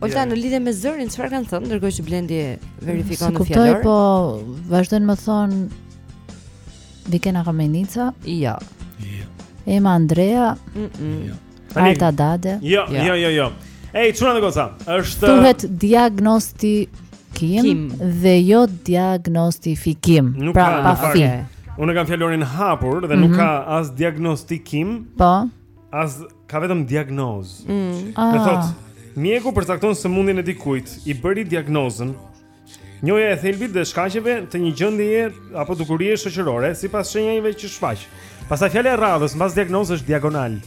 Olta në lidhje me zërin, çfarë kanë thënë ndërkohë që Blendi verifikon në fjalor? Kuptoj, po vazhdojnë më thonë Vikena Kamenica? Jo. Jo. Ema Andrea? Jo. Mm -mm. Jo. Arta Dade? Jo, jo, jo, jo. jo. Ej, çuna dhe goca. Është Thuhet diagnosti Kim, Kim dhe jo diagnostifikim. Nuk pra, ka, pa fi. Unë kam fjalorin hapur dhe mm -hmm. nuk mhm. ka as diagnostikim. Po. As ka vetëm diagnozë. Mm. Ah. Dhe thotë, mjeku përcakton sëmundjen e dikujt, i bëri diagnozën. Njohja e thelbit dhe shkaqeve të një gjendjeje apo dukurie shoqërore sipas shenjave që shfaq. Pastaj fjala e radhës mbas diagnozës është diagonal.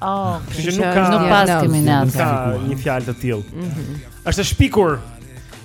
Oh, që nuk ka nuk pas kriminal. S'ka një fjalë të tillë. Mm -hmm. Është e shpikur.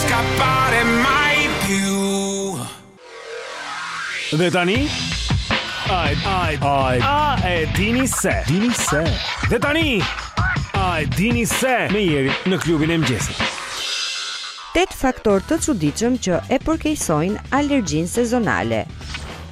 Ska pare mai più Dhe tani Ai ai ai a e dini se dini se Dhe tani a e dini se me Jerin në klubin e mëngjesit Tetë faktorë të çuditshëm që e përkeqësojnë alergjinë sezonale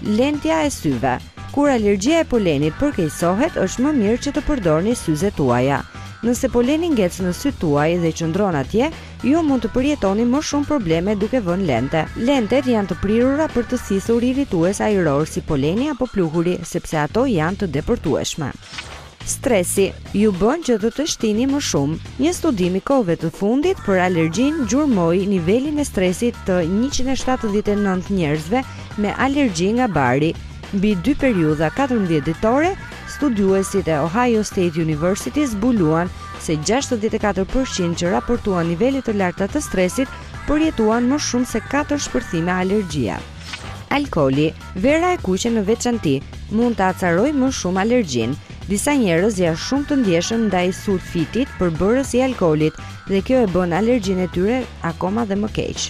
Lentet e syve Kur alergjia e polenit përkeqësohet, është më mirë që të përdorni syzet tuaja. Nëse poleni ngec në sytë tuaj dhe qëndron atje, Ju mund të përjetoni më shumë probleme duke vënë lente. Lentet janë të prirura për të thithur irritues ajrorë si poleni apo pluhuri, sepse ato janë të depërtueshme. Stresi ju bën që të teshtini më shumë. Një studim i kohëve të fundit për alergjinë gjurmoi nivelin e stresit të njëqind e shtatëdhjetë e nëntë njerëzve me alergji nga bari mbi dy periudha katërmbëdhjetë ditore Studiuesit e Ohio State University zbuluan se gjashtëdhjetë e katër për qind që raportuan nivele të larta të stresit përjetuan më shumë se katër shpërthime alergjie. Alkooli, vera e kuqe në veçanti, mund të acarojë më shumë alergjinë. Disa njerëz janë shumë të ndjeshëm ndaj sulfitit, përbërës i alkoolit, dhe kjo e bën alergjinë e tyre akoma dhe më keq.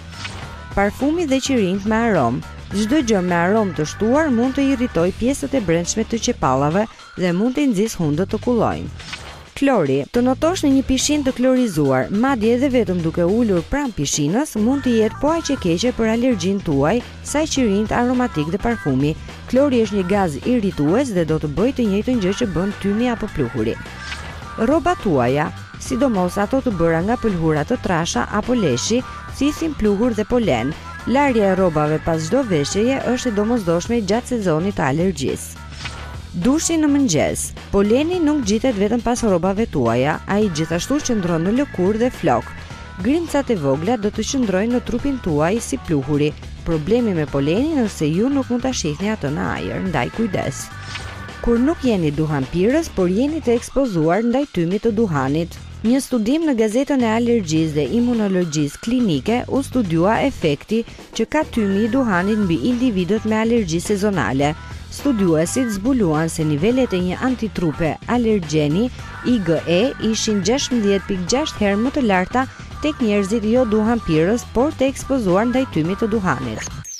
Parfumi dhe qirinjtë me aromë. Çdo gjë me aromë të shtuar mund të irritojë pjesët e brendshme të qepallave dhe mund t'i nxisë hundët të kullojnë. Klori. Të notosh në një pishinë të klorizuar, madje edhe vetëm duke ulur pranë pishinës, mund të jetë po aq e keqe për alergjinë tuaj sa qirinjtë aromatikë dhe parfumi. Klori është një gaz irritues dhe do të bëjë të njëjtën gjë që bën tymi apo pluhuri. Rrobat tuaja. Sidomos ato të bëra nga pëlhura të trasha apo leshi, thithin pluhur dhe polen. Larja e rrobave pas çdo veshjeje është e domosdoshme gjatë sezonit të alergjisë. Dushi në mëngjes. Poleni nuk ngjitet vetëm pas rrobave tuaja, ai gjithashtu qëndron në lëkurë dhe flokë. Grimcat e vogla do të qëndrojnë në trupin tuaj si pluhuri. Problemi me polenin është se ju nuk mund ta shihni atë në ajër, ndaj kujdes. kur nuk jeni duhanpirës por jeni të ekspozuar ndaj tymit të duhanit. Një studim në gazetën e Alergjisë dhe Imunologjisë Klinike u studiua efekti që ka tymi i duhanit mbi individët me alergji sezonale. Studiuesit zbuluan se nivelet e një antitrupe alergjeni, IgE, ishin gjashtëmbëdhjetë pikë gjashtë herë më të larta tek njerëzit jo duhanpirës por të ekspozuar ndaj tymit të duhanit.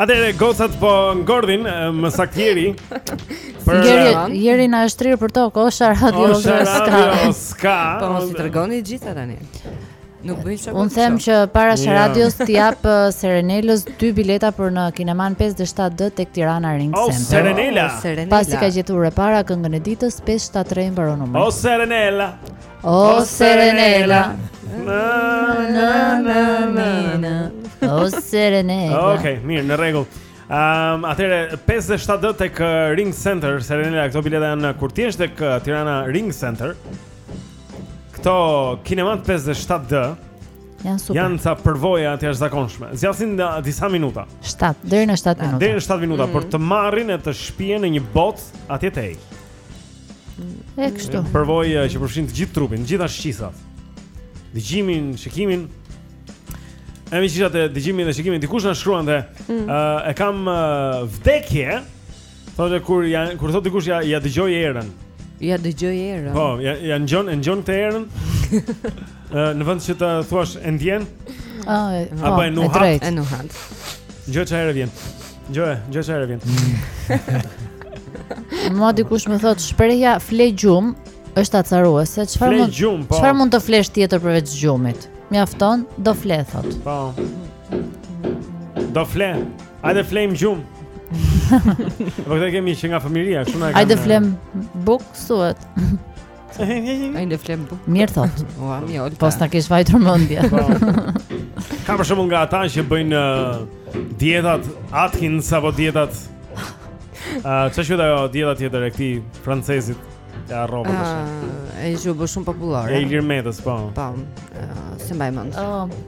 Atëre gocat po ngordhin më saktë. Për jeri na është shtrirë për tokë, osha radio ska. Po mos i tregoni gjithë tani. Nuk bëj çfarë. Unë them që para se radios t'i jap uh, Serenelës dy bileta për në Kineman 57D tek Tirana Ring Center. O Serenela. Oh, Serenela. Pasi ka gjetur e para këngën e ditës 573 mbaron numri. O Serenela. O Serenela. Na na na na na. O Serenela. Okej, mirë, në rregull. Ehm, atëre 57D tek uh, Ring Center, Serenela, këto bileta janë uh, kur të jesh tek Tirana Ring Center. Këto kinemat 57D janë super. Janë ca përvoja të jashtëzakonshme. Zgjasin disa minuta. 7 deri në 7 minuta. Deri në 7 minuta, mm. por të marrin e të shpien në një botë atje tej. E kështu. Përvojë që përfshin të gjithë trupin, të gjitha shqisat. Dëgjimin, shikimin. E meqë ishim te dëgjimi dhe shikimi, dikush na shkruan dhe mm. uh, e kam uh, vdekje, Thotë kur ja kur thotë dikush ja ja dëgjoj erën. Ja dëgjoj erën. Po, ja ja ngjon, e ngjon këtë erën. në vend që të thuash e ndjen. Ah, po. Apo e nuhat, e nuhat. Ngjo ç'erë vjen? Ngjo, ngjo ç'erë vjen? Mua dikush më thot shprehja fle gjum është acaruese. Çfarë mund? Po. Çfarë mund të flesh tjetër përveç gjumit? Mjafton, do fle thot. Po. Do fle. Hajde flem gjum. Po këtë kemi që nga fëmijëria, kështu na e kanë. Hajde flem buk thuhet. Hajde flem buk. Mirë thot. Ua, mi ol. Po s'na kish vajtur mendja. Po. Ka për shembull nga ata që bëjnë uh, dietat Atkins apo dietat Ah, çfarë është ajo dieta tjetër e këtij francezit? Ja harrova tash. Ah, ai u bë shumë popullore. E Ilir Metës, po. Po. Ah, s'e mbaj mend. Oh.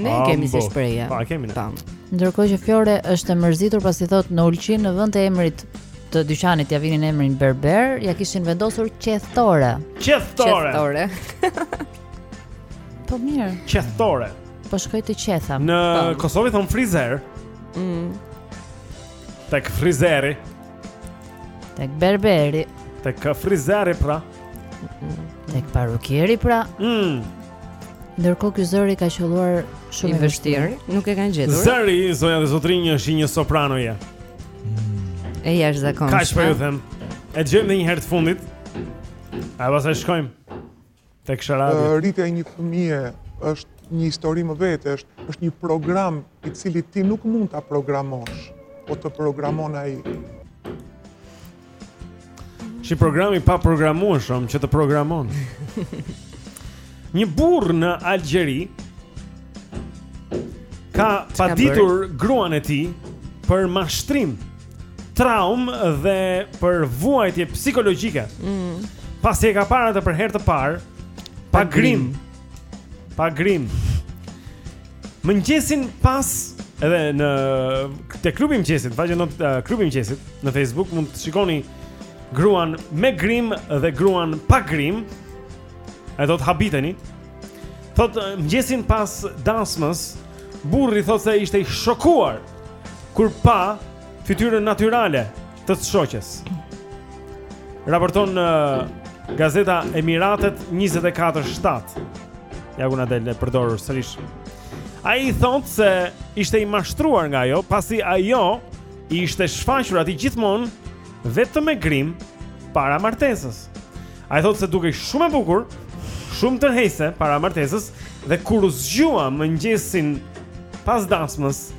Ne e kemi si shprehje. Po, e kemi ne. Ndërkohë që Fiore është e mërzitur pasi thotë në Ulqin në vend të emrit të dyqanit t'ia vinin emrin Berber, ia kishin vendosur Qethtore. Qethtore. Qethtore. po mirë. Qethtore. Po shkoj të qethem. Në po. Kosovë thon frizer. Mm. Tek frizeri. Tek berberi. Tek frizeri pra. Tek parukieri pra. Mm. Ndërkohë ky zëri ka qelluar shumë i vështirë, nuk e kanë gjetur. Zëri, zonja dhe zotrinj është i një sopranoje. E jashtëzakon. Kaq po ju them? E dëgjojmë edhe një herë të fundit. E pastaj shkojmë tek sharada. Uh, rritja e një fëmije është një histori më vete, është është një program i cili ti nuk mund ta programosh, po të programon ai. Si programi i paprogramueshëm që të programon. Një burrë në Algjeri ka paditur gruan e tij për mashtrim, traumë dhe për vuajtje psikologjike. Mm. Pasi e ka parë atë për herë të parë, pa grim, Pa grim. Mëngjesin pas edhe në te klubi i mëngjesit, vajë në uh, klubi i mëngjesit në Facebook mund të shikoni gruan me grim dhe gruan pa grim. E do të habiteni. Thot mëngjesin pas dasmës, burri thot se ishte i shokuar kur pa fytyrën natyrale të shoqes. Raporton gazeta Emiratet 24/7. Ja ku na del e përdorur sërish. Ai thot se ishte i mashtruar nga ajo, pasi ajo i ishte shfaqur atij gjithmonë vetëm me grim para martesës. Ai thot se dukej shumë e bukur, shumë tërheqëse para martesës dhe kur u zgjua mëngjesin pas dasmës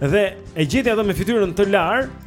dhe e gjeti atë me fytyrën të larë,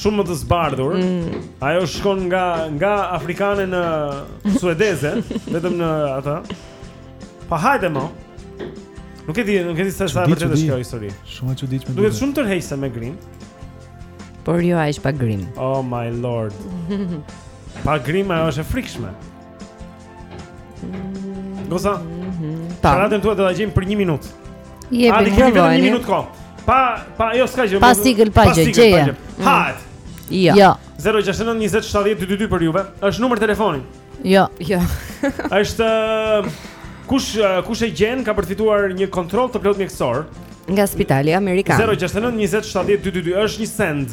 shumë më të zbardhur. Mm. Ajo shkon nga nga afrikane në suedeze, vetëm një natë. Pa hajde mo. Nuk e di, nuk e di se sa e vërtetë është kjo histori. Shumë e çuditshme. Duket shumë tërheqëse me grim. Por jo aq pa grim. Oh my lord. pa grim ajo është e frikshme. Goca. Ta. Radhën tuaj do ta gjejmë për 1 minutë. Jepim vetëm një minutë kohë. Pa pa jo s'ka gjë. Pa siklet pa gjë, gjeje. Mm. Ha. Jo. Jo. 069 20 70 222 për juve. Është numër telefoni. Jo, jo. Është kush kush e gjen ka përfituar një kontroll të plot mjekësor nga spitali amerikan. 069 20 70 222 është një send.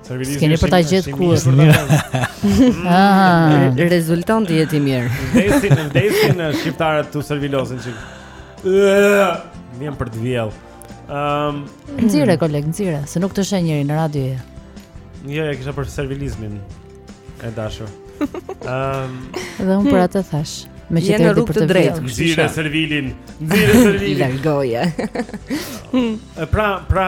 S'keni për ta gjetë kurrë. Ah, rezulton të jetë i mirë. Vdesin, vdesin shqiptarët t'u servilosesh çik. M'vjen për të vjell. Ehm, nxire koleg, nxire, se nuk të sheh njeri në radio. Jo, e kisha për servilizmin e dashur. Ehm, dhe unë për atë thashë. Me qetë rrugë të drejtë. Nxire servilin, nxire servilin. Largoje. Pra, pra,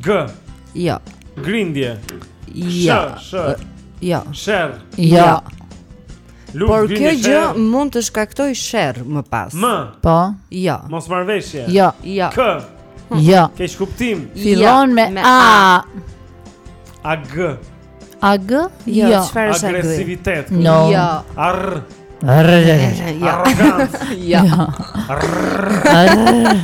G. Jo. Grindje. Jo. Sh, sh. Jo. Sherr. Jo. Luftë, por kjo gjë mund të shkaktojë sherr më pas. M. Po. Jo. Mosmarrëveshje. Jo. Jo. K. Jo. Keqkuptim. Fillon me A. A G. Ag? Jo, jo. çfarë është agresivitet? No. Jo. Arr. Arr. Jo. Jo. Arr.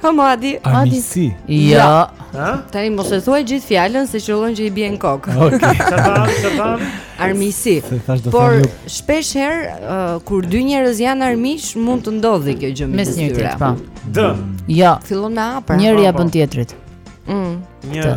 Po mo Adi, Adi. Si? Jo. Ja. Jo. Ha? Tani mos e thuaj gjithë fjalën se qëllon që i bie në kokë. Okej. Okay. Çfarë? Çfarë? Armiqësi. Por shpeshherë uh, kur dy njerëz janë armiq, mund të ndodhë kjo gjë mes njëri-tjetrit. Po. D. Jo. Fillon me A pra. Njëri ia po, po. bën tjetrit. Mm. Një.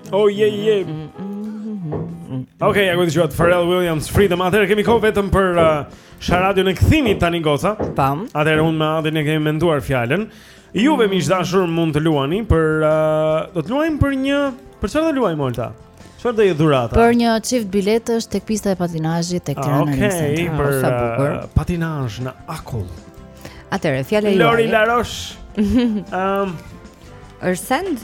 Oh yeah, yeah. Yeah. Okej, ja ku Pharrell Williams Freedom. Atëherë kemi kohë vetëm për uh, Sharadion e kthimit tani goca. Tam. Atëherë unë me Adin e kemi menduar fjalën. Juve miq të dashur mund të luani për uh, do të luajmë për një për çfarë do luajmë Olta? Çfarë do jetë dhurata? Për një çift biletash tek pista e patinazhit tek Tirana. Ah, okej, ah, për uh, patinazh në akull. Atëherë fjala e Lori Laros. Ehm, um, është send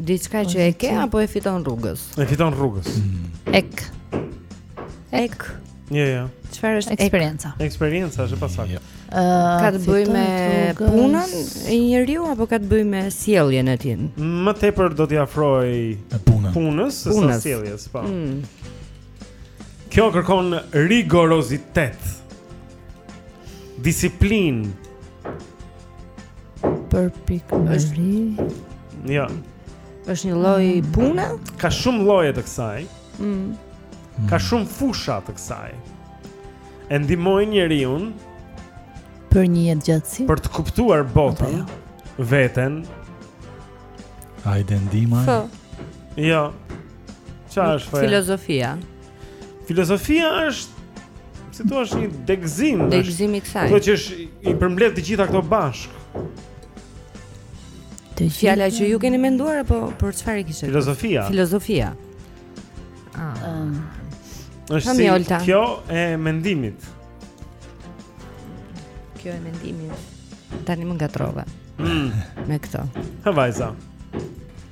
Diçka që e ke apo e fiton rrugës? E fiton rrugës. Mm. Ek. Ek. Jo, jo. Çfarë është eksperienca? Eksperienca është e pasaktë. Jo. Ka të bëjë me punën e njeriu apo ka të bëjë me sjelljen e tij? Më tepër do t'i afroj punës. Punës sesa sjelljes, po. Mm. Kjo kërkon rigorozitet. Disiplinë. Përpikmëri. Jo. Është një lloj mm. pune? Ka shumë lloje të kësaj. Mm. Ka mm. shumë fusha të kësaj. E ndihmojnë njeriun për një jetëgjatësi. Për të kuptuar botën, jo. veten. Ai dendiman. Po. Jo. Çfarë është? Filozofia. Filozofia është si thua është një degëzim. Degëzim i kësaj. Domethënë që i përmbledh të gjitha këto bashkë. Të gjitha. Fjala që ju keni menduar apo për çfarë e kishte? Filozofia. Filozofia. Ah. Um. Është si Olta. kjo e mendimit. Kjo e mendimit. Tani më ngatërrove. Mm. Me këto. Ha vajza.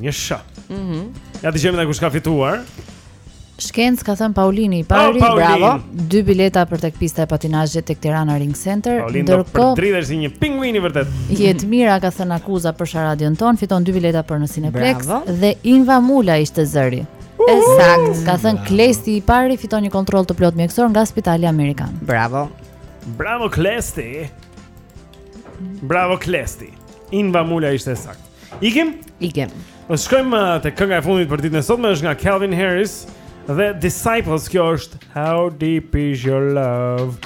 Një sh. Mhm. Mm ja dëgjojmë tani kush ka fituar. Shkencë ka thënë Paulini i pari, oh, bravo. Dy bileta për tek pista e patinazhit tek Tirana Ring Center. Paulin ndërkohë, do të jetë si një pinguin i vërtetë. Jetmira ka thënë akuza për sharadën tonë, fiton dy bileta për në Cineplexx bravo. dhe Inva Mula ishte zëri. E saktë, ka thënë Klesti i pari fiton një kontroll të plotë mjekësor nga Spitali Amerikan. Bravo. Bravo Klesti. Bravo Klesti. Inva Mula ishte saktë. Ikim? Ikim. Ne shkojmë uh, te kënga e fundit për ditën e sotme, është nga Calvin Harris dhe Disciples, kjo është How Deep Is Your Love.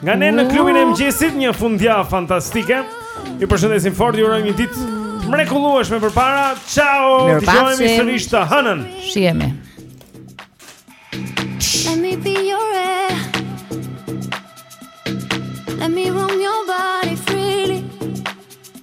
Nga ne në klubin e mëngjesit një fundjavë fantastike. Ju përshëndesim fort, ju urojmë një ditë të mrekullueshme përpara. Ciao. Ne jemi sërish të hënën. Shihemi. Let me be your air. Let me roam your body.